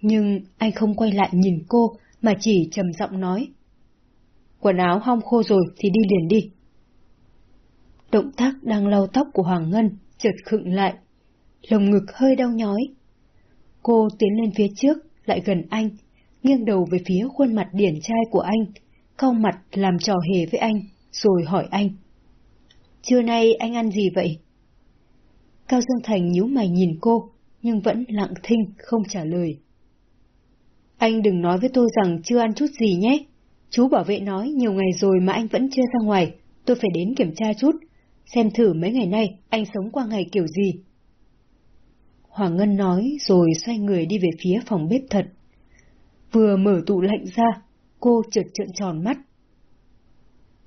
nhưng anh không quay lại nhìn cô mà chỉ trầm giọng nói. Quần áo hong khô rồi thì đi liền đi. Động tác đang lau tóc của Hoàng Ngân chợt khựng lại, lồng ngực hơi đau nhói. Cô tiến lên phía trước, lại gần anh, nghiêng đầu về phía khuôn mặt điển trai của anh, cau mặt làm trò hề với anh, rồi hỏi anh. Trưa nay anh ăn gì vậy? Cao Dương Thành nhíu mày nhìn cô, nhưng vẫn lặng thinh, không trả lời. Anh đừng nói với tôi rằng chưa ăn chút gì nhé. Chú bảo vệ nói nhiều ngày rồi mà anh vẫn chưa ra ngoài, tôi phải đến kiểm tra chút, xem thử mấy ngày nay anh sống qua ngày kiểu gì. Hoàng Ngân nói rồi xoay người đi về phía phòng bếp thật. Vừa mở tủ lạnh ra, cô trượt trợn tròn mắt.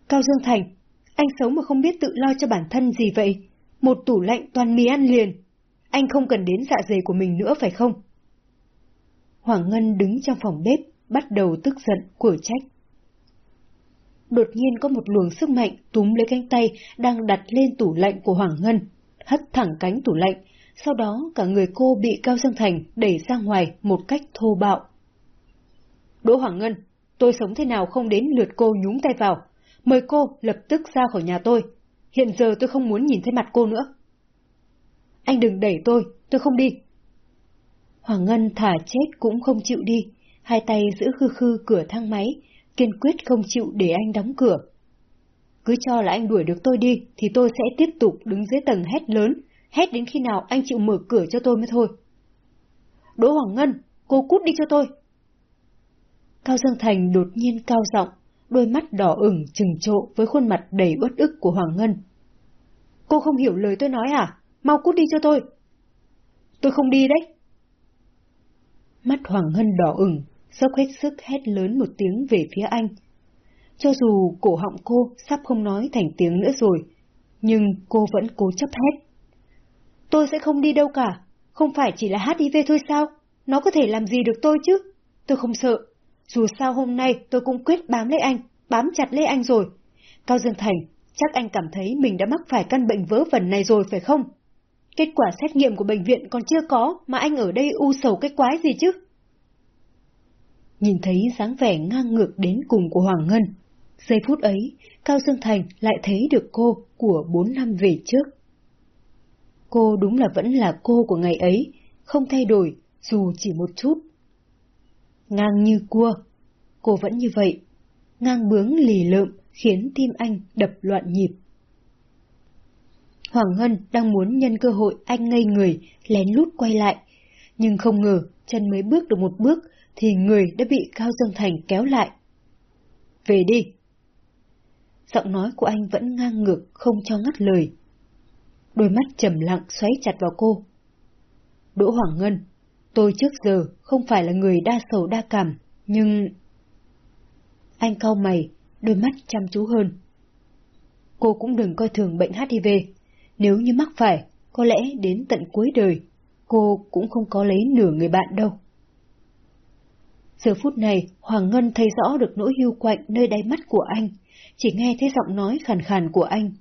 Cao Dương Thành, anh sống mà không biết tự lo cho bản thân gì vậy? Một tủ lạnh toàn mì ăn liền. Anh không cần đến dạ dày của mình nữa phải không? Hoàng Ngân đứng trong phòng bếp, bắt đầu tức giận, của trách. Đột nhiên có một luồng sức mạnh túm lấy cánh tay đang đặt lên tủ lạnh của Hoàng Ngân, hất thẳng cánh tủ lạnh, sau đó cả người cô bị Cao Dương Thành đẩy ra ngoài một cách thô bạo. Đỗ Hoàng Ngân, tôi sống thế nào không đến lượt cô nhúng tay vào. Mời cô lập tức ra khỏi nhà tôi. Hiện giờ tôi không muốn nhìn thấy mặt cô nữa. Anh đừng đẩy tôi, tôi không đi. Hoàng Ngân thả chết cũng không chịu đi, hai tay giữ khư khư cửa thang máy, kiên quyết không chịu để anh đóng cửa. Cứ cho là anh đuổi được tôi đi, thì tôi sẽ tiếp tục đứng dưới tầng hét lớn, hét đến khi nào anh chịu mở cửa cho tôi mới thôi. Đỗ Hoàng Ngân, cô cút đi cho tôi. Cao Dương Thành đột nhiên cao giọng, đôi mắt đỏ ửng trừng trộ với khuôn mặt đầy uất ức của Hoàng Ngân. Cô không hiểu lời tôi nói à? Mau cút đi cho tôi. Tôi không đi đấy. Mắt Hoàng Ngân đỏ ửng, sốc hết sức hét lớn một tiếng về phía anh. Cho dù cổ họng cô sắp không nói thành tiếng nữa rồi, nhưng cô vẫn cố chấp hét. Tôi sẽ không đi đâu cả, không phải chỉ là HIV thôi sao? Nó có thể làm gì được tôi chứ? Tôi không sợ, dù sao hôm nay tôi cũng quyết bám lấy anh, bám chặt lấy anh rồi. Cao Dương Thành, chắc anh cảm thấy mình đã mắc phải căn bệnh vớ vẩn này rồi phải không? Kết quả xét nghiệm của bệnh viện còn chưa có mà anh ở đây u sầu cái quái gì chứ? Nhìn thấy dáng vẻ ngang ngược đến cùng của Hoàng Ngân. Giây phút ấy, Cao Dương Thành lại thấy được cô của bốn năm về trước. Cô đúng là vẫn là cô của ngày ấy, không thay đổi, dù chỉ một chút ngang như cua. Cô vẫn như vậy, ngang bướng lì lợm khiến tim anh đập loạn nhịp. Hoàng Ngân đang muốn nhân cơ hội anh ngây người, lén lút quay lại, nhưng không ngờ chân mới bước được một bước thì người đã bị Cao Dương Thành kéo lại. Về đi! Giọng nói của anh vẫn ngang ngược, không cho ngắt lời. Đôi mắt trầm lặng xoáy chặt vào cô. Đỗ Hoàng Ngân, Tôi trước giờ không phải là người đa sầu đa cảm, nhưng... Anh cau mày, đôi mắt chăm chú hơn. Cô cũng đừng coi thường bệnh HIV. Nếu như mắc phải, có lẽ đến tận cuối đời, cô cũng không có lấy nửa người bạn đâu. Giờ phút này, Hoàng Ngân thấy rõ được nỗi hưu quạnh nơi đáy mắt của anh, chỉ nghe thấy giọng nói khàn khàn của anh.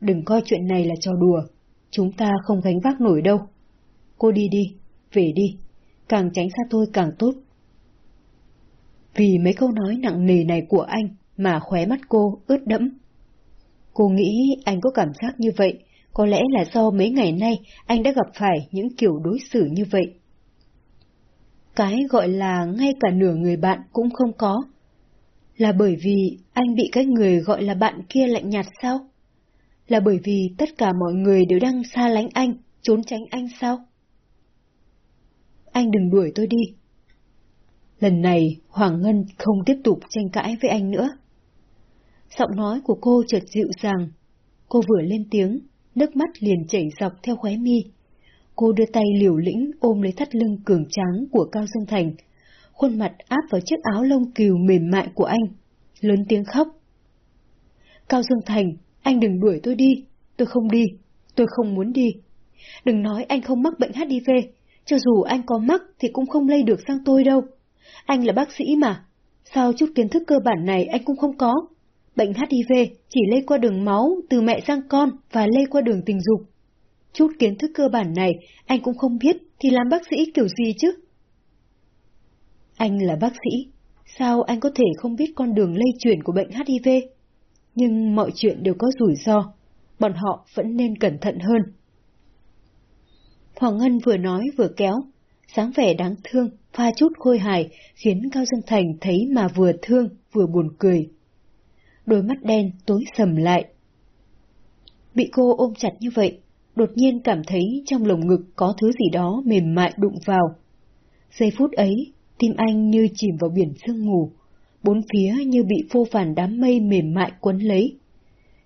đừng coi chuyện này là trò đùa. Chúng ta không gánh vác nổi đâu. Cô đi đi, về đi. Càng tránh xa tôi càng tốt. Vì mấy câu nói nặng nề này của anh mà khóe mắt cô ướt đẫm. Cô nghĩ anh có cảm giác như vậy, có lẽ là do mấy ngày nay anh đã gặp phải những kiểu đối xử như vậy. Cái gọi là ngay cả nửa người bạn cũng không có. Là bởi vì anh bị cái người gọi là bạn kia lạnh nhạt sao? Là bởi vì tất cả mọi người đều đang xa lánh anh, trốn tránh anh sao? Anh đừng đuổi tôi đi. Lần này, Hoàng Ngân không tiếp tục tranh cãi với anh nữa. Giọng nói của cô chợt dịu dàng. Cô vừa lên tiếng, nước mắt liền chảy dọc theo khóe mi. Cô đưa tay liều lĩnh ôm lấy thắt lưng cường tráng của Cao Dương Thành, khuôn mặt áp vào chiếc áo lông cừu mềm mại của anh, lớn tiếng khóc. Cao Dương Thành, anh đừng đuổi tôi đi, tôi không đi, tôi không muốn đi. Đừng nói anh không mắc bệnh HIV, cho dù anh có mắc thì cũng không lây được sang tôi đâu. Anh là bác sĩ mà, sao chút kiến thức cơ bản này anh cũng không có? Bệnh HIV chỉ lây qua đường máu từ mẹ sang con và lây qua đường tình dục. Chút kiến thức cơ bản này anh cũng không biết thì làm bác sĩ kiểu gì chứ? Anh là bác sĩ, sao anh có thể không biết con đường lây truyền của bệnh HIV? Nhưng mọi chuyện đều có rủi ro, bọn họ vẫn nên cẩn thận hơn. Hoàng Ngân vừa nói vừa kéo, sáng vẻ đáng thương, pha chút khôi hài, khiến Cao Dương Thành thấy mà vừa thương vừa buồn cười. Đôi mắt đen tối sầm lại. Bị cô ôm chặt như vậy, đột nhiên cảm thấy trong lồng ngực có thứ gì đó mềm mại đụng vào. Giây phút ấy, tim anh như chìm vào biển sương mù, bốn phía như bị phô phản đám mây mềm mại quấn lấy.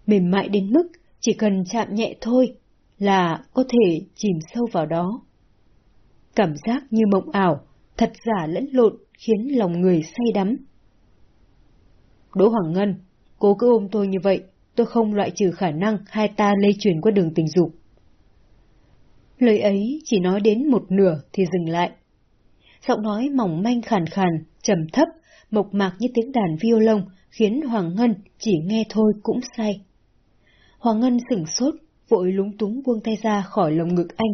Mềm mại đến mức chỉ cần chạm nhẹ thôi là có thể chìm sâu vào đó. Cảm giác như mộng ảo, thật giả lẫn lộn khiến lòng người say đắm. Đỗ Hoàng Ngân, cô cứ ôm tôi như vậy, tôi không loại trừ khả năng hai ta lây truyền qua đường tình dục. Lời ấy chỉ nói đến một nửa thì dừng lại. Giọng nói mỏng manh khàn khàn, trầm thấp, mộc mạc như tiếng đàn violon khiến Hoàng Ngân chỉ nghe thôi cũng say. Hoàng Ngân sửng sốt, vội lúng túng buông tay ra khỏi lồng ngực anh.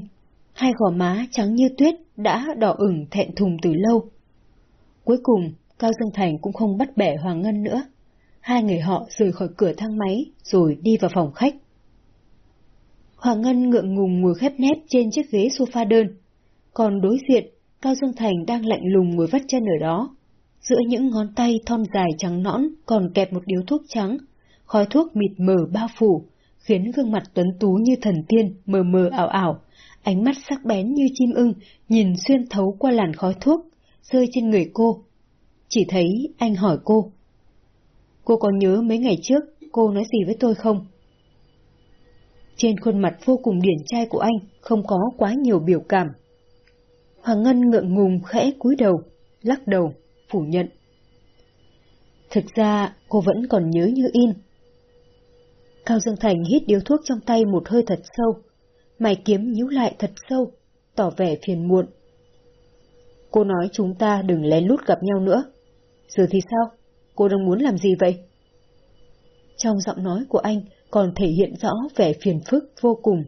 Hai gò má trắng như tuyết đã đỏ ửng thẹn thùng từ lâu. Cuối cùng, Cao Dương Thành cũng không bắt bẻ Hoàng Ngân nữa. Hai người họ rời khỏi cửa thang máy rồi đi vào phòng khách. Hoàng Ngân ngượng ngùng ngồi khép nép trên chiếc ghế sofa đơn. Còn đối diện, Cao Dương Thành đang lạnh lùng ngồi vắt chân ở đó. Giữa những ngón tay thon dài trắng nõn còn kẹp một điếu thuốc trắng, khói thuốc mịt mờ bao phủ, khiến gương mặt tuấn tú như thần tiên mờ mờ ảo ảo, ánh mắt sắc bén như chim ưng nhìn xuyên thấu qua làn khói thuốc, rơi trên người cô. Chỉ thấy anh hỏi cô. Cô có nhớ mấy ngày trước cô nói gì với tôi không? Trên khuôn mặt vô cùng điển trai của anh không có quá nhiều biểu cảm. Hoàng Ngân ngượng ngùng khẽ cúi đầu, lắc đầu, phủ nhận. Thực ra cô vẫn còn nhớ như in. Cao Dương Thành hít điếu thuốc trong tay một hơi thật sâu, mày kiếm nhíu lại thật sâu, tỏ vẻ phiền muộn. Cô nói chúng ta đừng lén lút gặp nhau nữa. Giờ thì sao? Cô đang muốn làm gì vậy? Trong giọng nói của anh còn thể hiện rõ vẻ phiền phức vô cùng.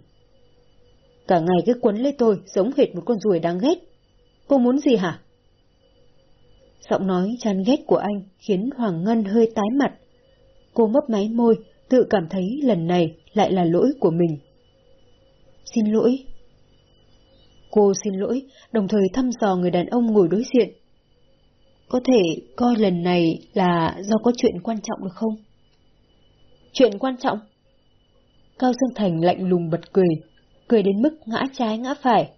Cả ngày cứ quấn lấy tôi giống hệt một con ruồi đáng ghét. Cô muốn gì hả? Giọng nói chán ghét của anh khiến Hoàng Ngân hơi tái mặt. Cô mấp máy môi, tự cảm thấy lần này lại là lỗi của mình. Xin lỗi. Cô xin lỗi, đồng thời thăm dò người đàn ông ngồi đối diện. Có thể coi lần này là do có chuyện quan trọng được không? Chuyện quan trọng? Cao Dương Thành lạnh lùng bật cười, cười đến mức ngã trái ngã phải.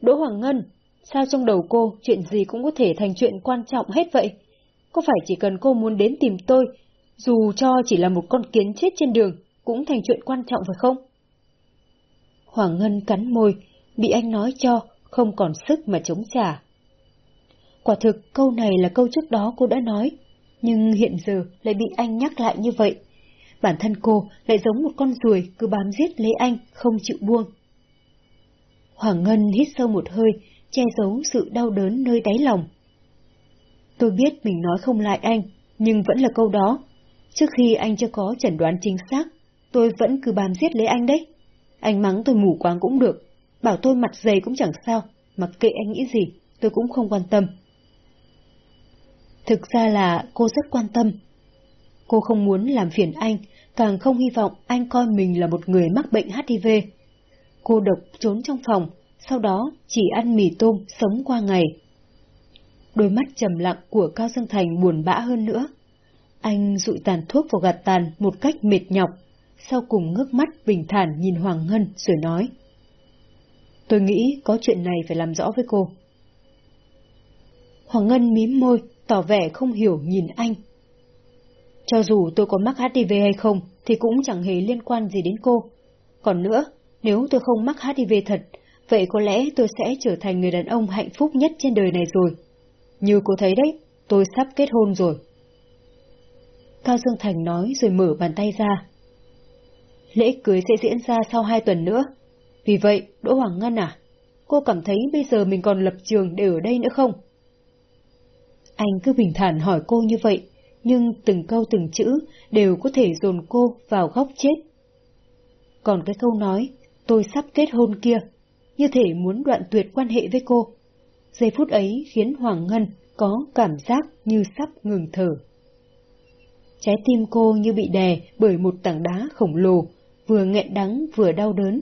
Đỗ Hoàng Ngân, sao trong đầu cô chuyện gì cũng có thể thành chuyện quan trọng hết vậy? Có phải chỉ cần cô muốn đến tìm tôi, dù cho chỉ là một con kiến chết trên đường, cũng thành chuyện quan trọng phải không? Hoàng Ngân cắn môi, bị anh nói cho, không còn sức mà chống trả. Quả thực câu này là câu trước đó cô đã nói, nhưng hiện giờ lại bị anh nhắc lại như vậy bản thân cô lại giống một con ruồi cứ bám giết lấy anh, không chịu buông. Hoàng Ngân hít sâu một hơi, che giấu sự đau đớn nơi đáy lòng. Tôi biết mình nói không lại anh, nhưng vẫn là câu đó. Trước khi anh chưa có chẩn đoán chính xác, tôi vẫn cứ bám giết lấy anh đấy. Anh mắng tôi mù quáng cũng được, bảo tôi mặt dày cũng chẳng sao, mặc kệ anh nghĩ gì, tôi cũng không quan tâm. Thực ra là cô rất quan tâm. Cô không muốn làm phiền anh, càng không hy vọng anh coi mình là một người mắc bệnh HIV. Cô độc trốn trong phòng, sau đó chỉ ăn mì tôm sống qua ngày. Đôi mắt trầm lặng của Cao Dương Thành buồn bã hơn nữa. Anh dụi tàn thuốc vào gạt tàn một cách mệt nhọc, sau cùng ngước mắt bình thản nhìn Hoàng Ngân rồi nói. Tôi nghĩ có chuyện này phải làm rõ với cô. Hoàng Ngân mím môi, tỏ vẻ không hiểu nhìn anh. Cho dù tôi có mắc HIV hay không, thì cũng chẳng hề liên quan gì đến cô. Còn nữa, nếu tôi không mắc HIV thật, vậy có lẽ tôi sẽ trở thành người đàn ông hạnh phúc nhất trên đời này rồi. Như cô thấy đấy, tôi sắp kết hôn rồi. Cao Dương Thành nói rồi mở bàn tay ra. Lễ cưới sẽ diễn ra sau hai tuần nữa. Vì vậy, Đỗ Hoàng Ngân à, cô cảm thấy bây giờ mình còn lập trường để ở đây nữa không? Anh cứ bình thản hỏi cô như vậy, nhưng từng câu từng chữ đều có thể dồn cô vào góc chết. Còn cái câu nói, tôi sắp kết hôn kia, như thể muốn đoạn tuyệt quan hệ với cô. Giây phút ấy khiến Hoàng Ngân có cảm giác như sắp ngừng thở. Trái tim cô như bị đè bởi một tảng đá khổng lồ, vừa nghẹn đắng vừa đau đớn.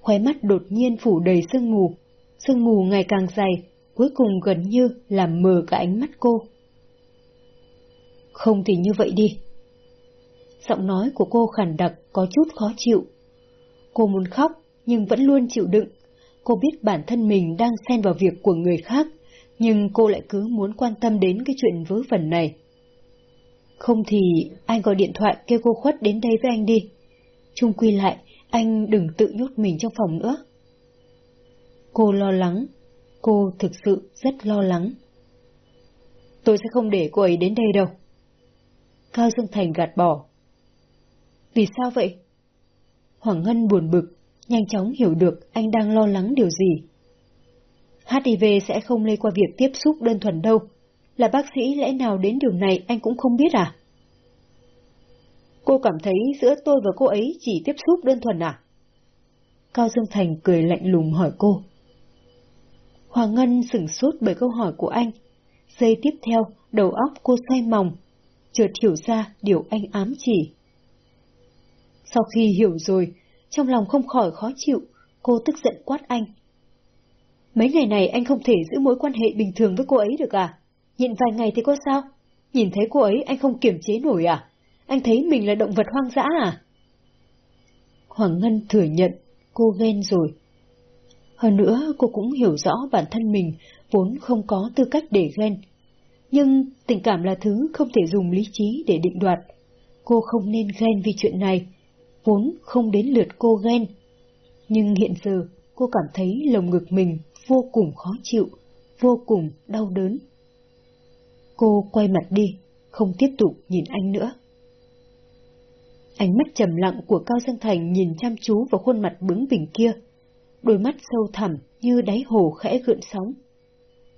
Khóe mắt đột nhiên phủ đầy sương mù, sương mù ngày càng dày, cuối cùng gần như làm mờ cả ánh mắt cô. Không thì như vậy đi. Giọng nói của cô khản đặc có chút khó chịu. Cô muốn khóc, nhưng vẫn luôn chịu đựng. Cô biết bản thân mình đang xen vào việc của người khác, nhưng cô lại cứ muốn quan tâm đến cái chuyện vớ vẩn này. Không thì anh gọi điện thoại kêu cô khuất đến đây với anh đi. Trung quy lại, anh đừng tự nhốt mình trong phòng nữa. Cô lo lắng, cô thực sự rất lo lắng. Tôi sẽ không để cô ấy đến đây đâu. Cao Dương Thành gạt bỏ. Vì sao vậy? Hoàng Ngân buồn bực, nhanh chóng hiểu được anh đang lo lắng điều gì. HIV sẽ không lây qua việc tiếp xúc đơn thuần đâu. Là bác sĩ lẽ nào đến điều này anh cũng không biết à? Cô cảm thấy giữa tôi và cô ấy chỉ tiếp xúc đơn thuần à? Cao Dương Thành cười lạnh lùng hỏi cô. Hoàng Ngân sửng sốt bởi câu hỏi của anh. Giây tiếp theo, đầu óc cô xoay mòng, chợt hiểu ra điều anh ám chỉ. Sau khi hiểu rồi, trong lòng không khỏi khó chịu, cô tức giận quát anh. Mấy ngày này anh không thể giữ mối quan hệ bình thường với cô ấy được à? Nhịn vài ngày thì có sao? Nhìn thấy cô ấy anh không kiềm chế nổi à? Anh thấy mình là động vật hoang dã à? Hoàng Ngân thừa nhận, cô ghen rồi. Hơn nữa cô cũng hiểu rõ bản thân mình vốn không có tư cách để ghen. Nhưng tình cảm là thứ không thể dùng lý trí để định đoạt. Cô không nên ghen vì chuyện này, vốn không đến lượt cô ghen. Nhưng hiện giờ cô cảm thấy lồng ngực mình vô cùng khó chịu, vô cùng đau đớn. Cô quay mặt đi, không tiếp tục nhìn anh nữa. Ánh mắt trầm lặng của Cao Dương Thành nhìn chăm chú vào khuôn mặt bướng bỉnh kia, đôi mắt sâu thẳm như đáy hồ khẽ gợn sóng.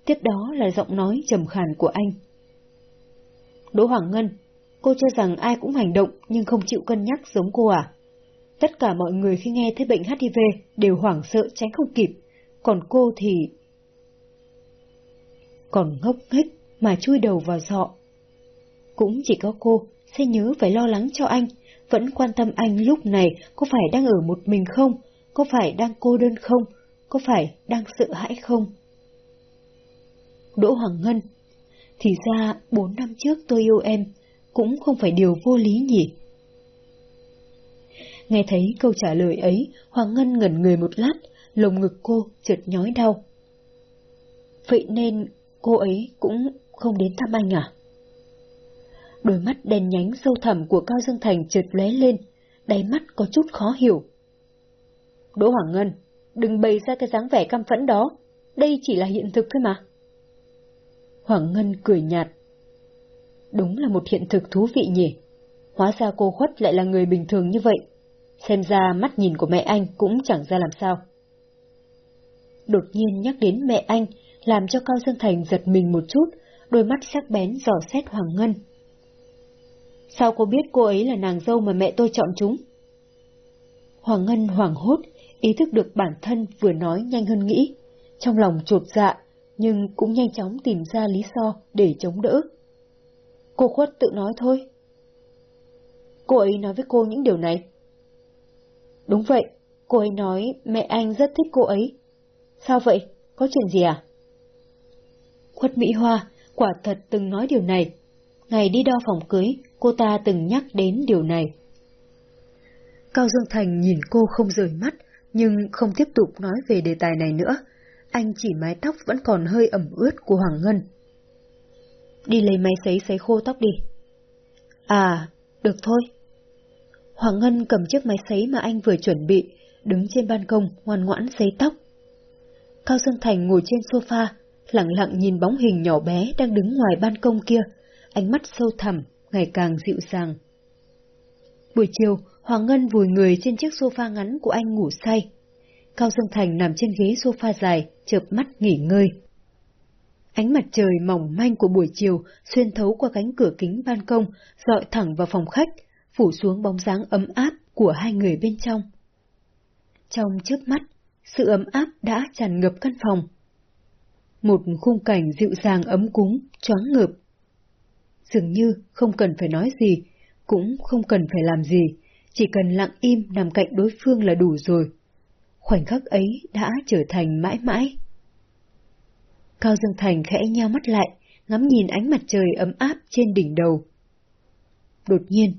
Tiếp đó là giọng nói trầm khàn của anh. Đỗ Hoàng Ngân, cô cho rằng ai cũng hành động nhưng không chịu cân nhắc giống cô à? Tất cả mọi người khi nghe thấy bệnh HIV đều hoảng sợ tránh không kịp, còn cô thì... Còn ngốc nghếch mà chui đầu vào sọ. Cũng chỉ có cô sẽ nhớ phải lo lắng cho anh, vẫn quan tâm anh lúc này có phải đang ở một mình không, có phải đang cô đơn không, có phải đang sợ hãi không. Đỗ Hoàng Ngân Thì ra bốn năm trước tôi yêu em, cũng không phải điều vô lý nhỉ. Nghe thấy câu trả lời ấy, Hoàng Ngân ngẩn người một lát, lồng ngực cô chợt nhói đau. Vậy nên cô ấy cũng không đến thăm anh à? Đôi mắt đen nhánh sâu thẳm của Cao Dương Thành chợt lóe lên, đáy mắt có chút khó hiểu. Đỗ Hoàng Ngân, đừng bày ra cái dáng vẻ căm phẫn đó, đây chỉ là hiện thực thôi mà. Hoàng Ngân cười nhạt. Đúng là một hiện thực thú vị nhỉ. Hóa ra cô khuất lại là người bình thường như vậy. Xem ra mắt nhìn của mẹ anh cũng chẳng ra làm sao. Đột nhiên nhắc đến mẹ anh, làm cho Cao Dương Thành giật mình một chút, đôi mắt sắc bén dò xét Hoàng Ngân. Sao cô biết cô ấy là nàng dâu mà mẹ tôi chọn chúng? Hoàng Ngân hoảng hốt, ý thức được bản thân vừa nói nhanh hơn nghĩ. Trong lòng chuột dạ, nhưng cũng nhanh chóng tìm ra lý do để chống đỡ. Cô khuất tự nói thôi. Cô ấy nói với cô những điều này. Đúng vậy, cô ấy nói mẹ anh rất thích cô ấy. Sao vậy? Có chuyện gì à? Khuất Mỹ Hoa quả thật từng nói điều này. Ngày đi đo phòng cưới, cô ta từng nhắc đến điều này. Cao Dương Thành nhìn cô không rời mắt, nhưng không tiếp tục nói về đề tài này nữa. Anh chỉ mái tóc vẫn còn hơi ẩm ướt của Hoàng Ngân. Đi lấy máy sấy sấy khô tóc đi. À, được thôi. Hoàng Ngân cầm chiếc máy sấy mà anh vừa chuẩn bị, đứng trên ban công ngoan ngoãn sấy tóc. Cao Dương Thành ngồi trên sofa, lặng lặng nhìn bóng hình nhỏ bé đang đứng ngoài ban công kia, ánh mắt sâu thẳm, ngày càng dịu dàng. Buổi chiều, Hoàng Ngân vùi người trên chiếc sofa ngắn của anh ngủ say. Cao Dương Thành nằm trên ghế sofa dài, chợp mắt nghỉ ngơi. Ánh mặt trời mỏng manh của buổi chiều xuyên thấu qua cánh cửa kính ban công, dọi thẳng vào phòng khách, phủ xuống bóng dáng ấm áp của hai người bên trong. Trong trước mắt, sự ấm áp đã tràn ngập căn phòng. Một khung cảnh dịu dàng ấm cúng, choáng ngợp. Dường như không cần phải nói gì, cũng không cần phải làm gì, chỉ cần lặng im nằm cạnh đối phương là đủ rồi. Khoảnh khắc ấy đã trở thành mãi mãi. Cao Dương Thành khẽ nheo mắt lại, ngắm nhìn ánh mặt trời ấm áp trên đỉnh đầu. Đột nhiên,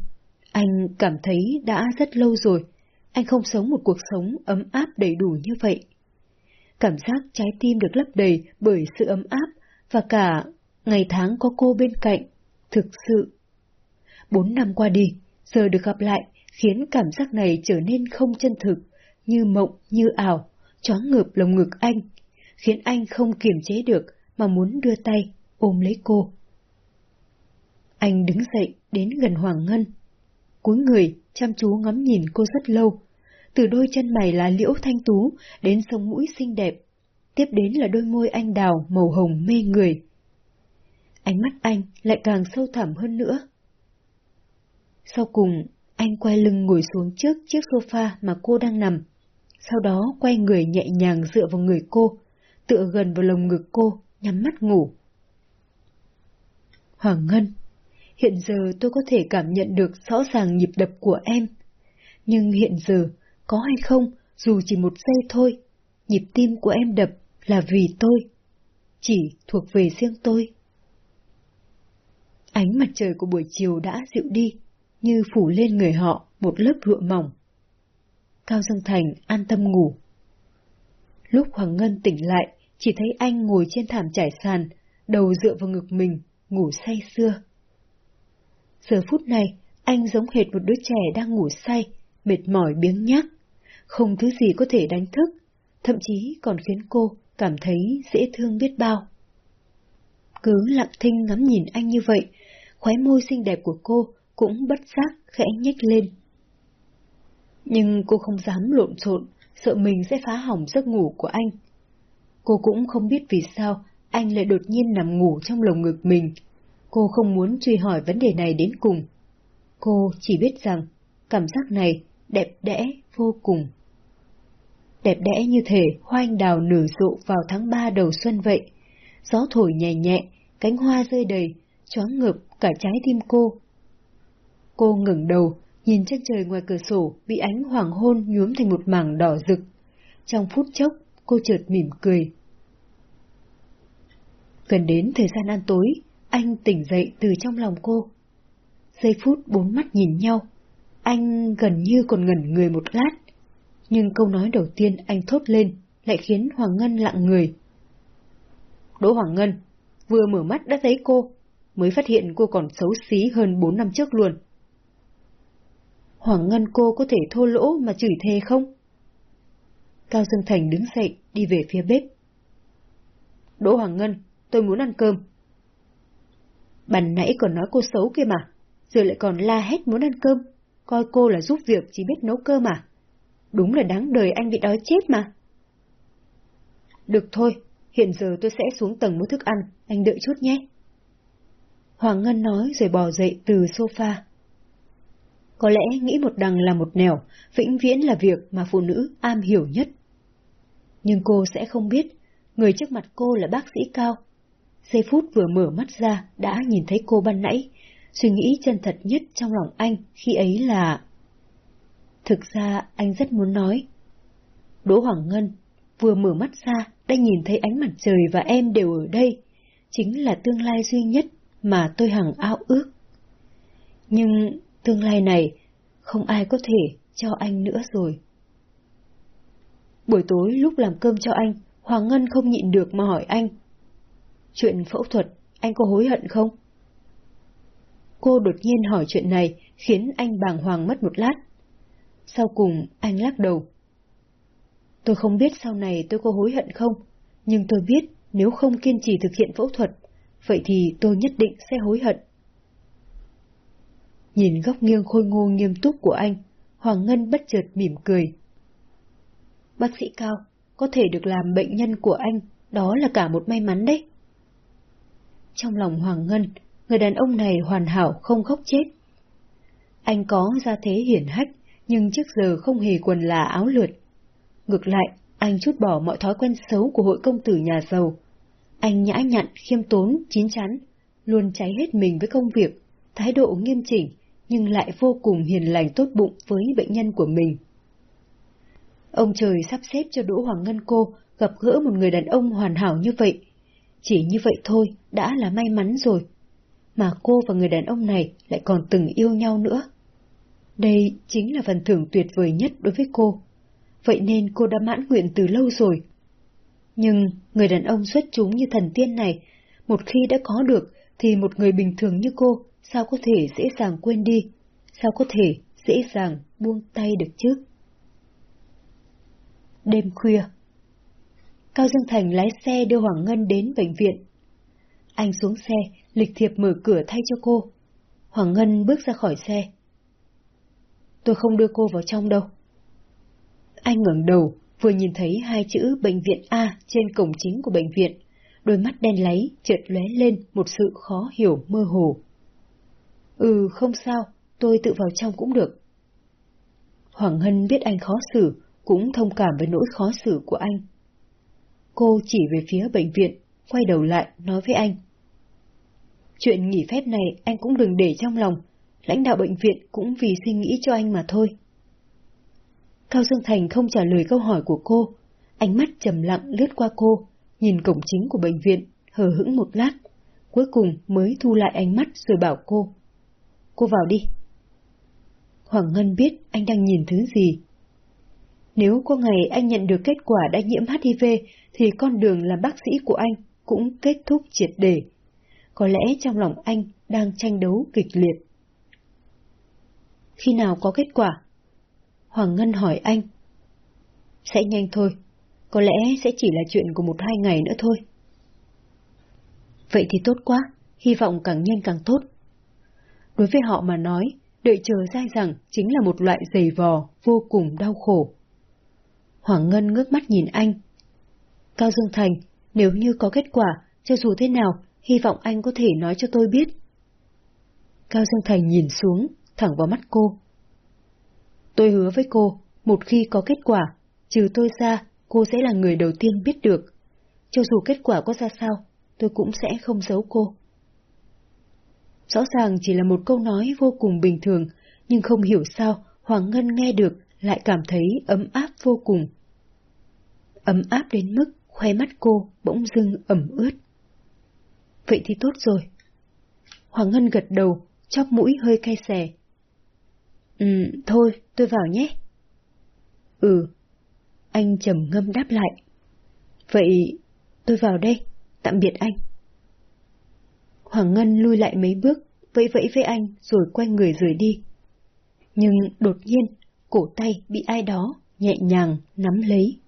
anh cảm thấy đã rất lâu rồi, anh không sống một cuộc sống ấm áp đầy đủ như vậy. Cảm giác trái tim được lấp đầy bởi sự ấm áp và cả ngày tháng có cô bên cạnh, thực sự. Bốn năm qua đi, giờ được gặp lại khiến cảm giác này trở nên không chân thực, như mộng, như ảo, choáng ngợp lồng ngực anh, khiến anh không kiềm chế được mà muốn đưa tay ôm lấy cô. Anh đứng dậy đến gần Hoàng Ngân. Cúi người, chăm chú ngắm nhìn cô rất lâu. Từ đôi chân mày lá liễu thanh tú đến sống mũi xinh đẹp. Tiếp đến là đôi môi anh đào màu hồng mê người. Ánh mắt anh lại càng sâu thẳm hơn nữa. Sau cùng, anh quay lưng ngồi xuống trước chiếc sofa mà cô đang nằm. Sau đó quay người nhẹ nhàng dựa vào người cô, tựa gần vào lồng ngực cô, nhắm mắt ngủ. Hoàng Ngân, hiện giờ tôi có thể cảm nhận được rõ ràng nhịp đập của em. Nhưng hiện giờ, có hay không, dù chỉ một giây thôi, nhịp tim của em đập là vì tôi. Chỉ thuộc về riêng tôi. Ánh mặt trời của buổi chiều đã dịu đi, như phủ lên người họ một lớp lụa mỏng. Cao Dương Thành an tâm ngủ. Lúc Hoàng Ngân tỉnh lại, chỉ thấy anh ngồi trên thảm trải sàn, đầu dựa vào ngực mình, ngủ say sưa. Giờ phút này, anh giống hệt một đứa trẻ đang ngủ say, mệt mỏi biếng nhác. Không thứ gì có thể đánh thức, thậm chí còn khiến cô cảm thấy dễ thương biết bao. Cứ lặng thinh ngắm nhìn anh như vậy, khóe môi xinh đẹp của cô cũng bất giác khẽ nhếch lên. Nhưng cô không dám lộn xộn, sợ mình sẽ phá hỏng giấc ngủ của anh. Cô cũng không biết vì sao anh lại đột nhiên nằm ngủ trong lồng ngực mình. Cô không muốn truy hỏi vấn đề này đến cùng. Cô chỉ biết rằng cảm giác này đẹp đẽ vô cùng. Đẹp đẽ như thể hoa anh đào nở rộ vào tháng ba đầu xuân vậy. Gió thổi nhẹ nhẹ, cánh hoa rơi đầy, choáng ngợp cả trái tim cô. Cô ngẩng đầu, nhìn chân trời ngoài cửa sổ bị ánh hoàng hôn nhuốm thành một mảng đỏ rực. Trong phút chốc, cô chợt mỉm cười. Gần đến thời gian ăn tối, anh tỉnh dậy từ trong lòng cô. Giây phút bốn mắt nhìn nhau, anh gần như còn ngẩn người một lát. Nhưng câu nói đầu tiên anh thốt lên lại khiến Hoàng Ngân lặng người. Đỗ Hoàng Ngân, vừa mở mắt đã thấy cô, mới phát hiện cô còn xấu xí hơn bốn năm trước luôn. Hoàng Ngân cô có thể thô lỗ mà chửi thề không? Cao Dương Thành đứng dậy, đi về phía bếp. Đỗ Hoàng Ngân, tôi muốn ăn cơm. Bạn nãy còn nói cô xấu kia mà, giờ lại còn la hét muốn ăn cơm, coi cô là giúp việc chỉ biết nấu cơm mà. Đúng là đáng đời anh bị đói chết mà. Được thôi, hiện giờ tôi sẽ xuống tầng mua thức ăn, anh đợi chút nhé. Hoàng Ngân nói rồi bò dậy từ sofa, Có lẽ nghĩ một đằng là một nẻo, vĩnh viễn là việc mà phụ nữ am hiểu nhất. Nhưng cô sẽ không biết, người trước mặt cô là bác sĩ Cao. Giây phút vừa mở mắt ra đã nhìn thấy cô ban nãy, suy nghĩ chân thật nhất trong lòng anh khi ấy là... Thực ra anh rất muốn nói. Đỗ Hoàng Ngân vừa mở mắt ra đã nhìn thấy ánh mặt trời và em đều ở đây, chính là tương lai duy nhất mà tôi hằng ao ước. Nhưng tương lai này không ai có thể cho anh nữa rồi. Buổi tối lúc làm cơm cho anh, Hoàng Ngân không nhịn được mà hỏi anh. Chuyện phẫu thuật, anh có hối hận không? Cô đột nhiên hỏi chuyện này khiến anh bàng hoàng mất một lát. Sau cùng, anh lắc đầu. Tôi không biết sau này tôi có hối hận không, nhưng tôi biết nếu không kiên trì thực hiện phẫu thuật, vậy thì tôi nhất định sẽ hối hận. Nhìn góc nghiêng khôi ngô nghiêm túc của anh, Hoàng Ngân bất chợt mỉm cười. Bác sĩ Cao, có thể được làm bệnh nhân của anh, đó là cả một may mắn đấy. Trong lòng Hoàng Ngân, người đàn ông này hoàn hảo không khóc chết. Anh có gia thế hiển hách, nhưng trước giờ không hề quần là áo lượt. Ngược lại, anh chút bỏ mọi thói quen xấu của hội công tử nhà giàu. Anh nhã nhặn, khiêm tốn, chín chắn, luôn cháy hết mình với công việc, thái độ nghiêm chỉnh, nhưng lại vô cùng hiền lành tốt bụng với bệnh nhân của mình. Ông trời sắp xếp cho Đỗ Hoàng Ngân cô gặp gỡ một người đàn ông hoàn hảo như vậy. Chỉ như vậy thôi đã là may mắn rồi. Mà cô và người đàn ông này lại còn từng yêu nhau nữa. Đây chính là phần thưởng tuyệt vời nhất đối với cô. Vậy nên cô đã mãn nguyện từ lâu rồi. Nhưng người đàn ông xuất chúng như thần tiên này, một khi đã có được thì một người bình thường như cô sao có thể dễ dàng quên đi, sao có thể dễ dàng buông tay được chứ? Đêm khuya Cao Dương Thành lái xe đưa Hoàng Ngân đến bệnh viện. Anh xuống xe, lịch thiệp mở cửa thay cho cô. Hoàng Ngân bước ra khỏi xe. Tôi không đưa cô vào trong đâu. Anh ngẩng đầu, vừa nhìn thấy hai chữ bệnh viện A trên cổng chính của bệnh viện. Đôi mắt đen láy chợt lóe lên một sự khó hiểu mơ hồ. Ừ, không sao, tôi tự vào trong cũng được. Hoàng Hân biết anh khó xử, cũng thông cảm với nỗi khó xử của anh. Cô chỉ về phía bệnh viện, quay đầu lại nói với anh. Chuyện nghỉ phép này anh cũng đừng để trong lòng, lãnh đạo bệnh viện cũng vì suy nghĩ cho anh mà thôi. Cao Dương Thành không trả lời câu hỏi của cô, ánh mắt trầm lặng lướt qua cô, nhìn cổng chính của bệnh viện, hờ hững một lát, cuối cùng mới thu lại ánh mắt rồi bảo cô. Cô vào đi. Hoàng Ngân biết anh đang nhìn thứ gì. Nếu có ngày anh nhận được kết quả đã nhiễm HIV, thì con đường làm bác sĩ của anh cũng kết thúc triệt để. Có lẽ trong lòng anh đang tranh đấu kịch liệt. Khi nào có kết quả? Hoàng Ngân hỏi anh. Sẽ nhanh thôi, có lẽ sẽ chỉ là chuyện của một hai ngày nữa thôi. Vậy thì tốt quá, hy vọng càng nhanh càng tốt. Đối với họ mà nói, đợi chờ dai dẳng chính là một loại giày vò vô cùng đau khổ. Hoàng Ngân ngước mắt nhìn anh. Cao Dương Thành, nếu như có kết quả, cho dù thế nào, hy vọng anh có thể nói cho tôi biết. Cao Dương Thành nhìn xuống, thẳng vào mắt cô. Tôi hứa với cô, một khi có kết quả, trừ tôi ra, cô sẽ là người đầu tiên biết được. Cho dù kết quả có ra sao, tôi cũng sẽ không giấu cô. Rõ ràng chỉ là một câu nói vô cùng bình thường, nhưng không hiểu sao Hoàng Ngân nghe được lại cảm thấy ấm áp vô cùng. Ấm áp đến mức khoe mắt cô bỗng dưng ẩm ướt. Vậy thì tốt rồi. Hoàng Ngân gật đầu, chóp mũi hơi cay xè. Ừ, thôi, tôi vào nhé. Ừ. Anh trầm ngâm đáp lại. Vậy, tôi vào đây, tạm biệt anh. Hoàng Ngân lui lại mấy bước, vẫy vẫy với anh rồi quay người rời đi. Nhưng đột nhiên, cổ tay bị ai đó nhẹ nhàng nắm lấy.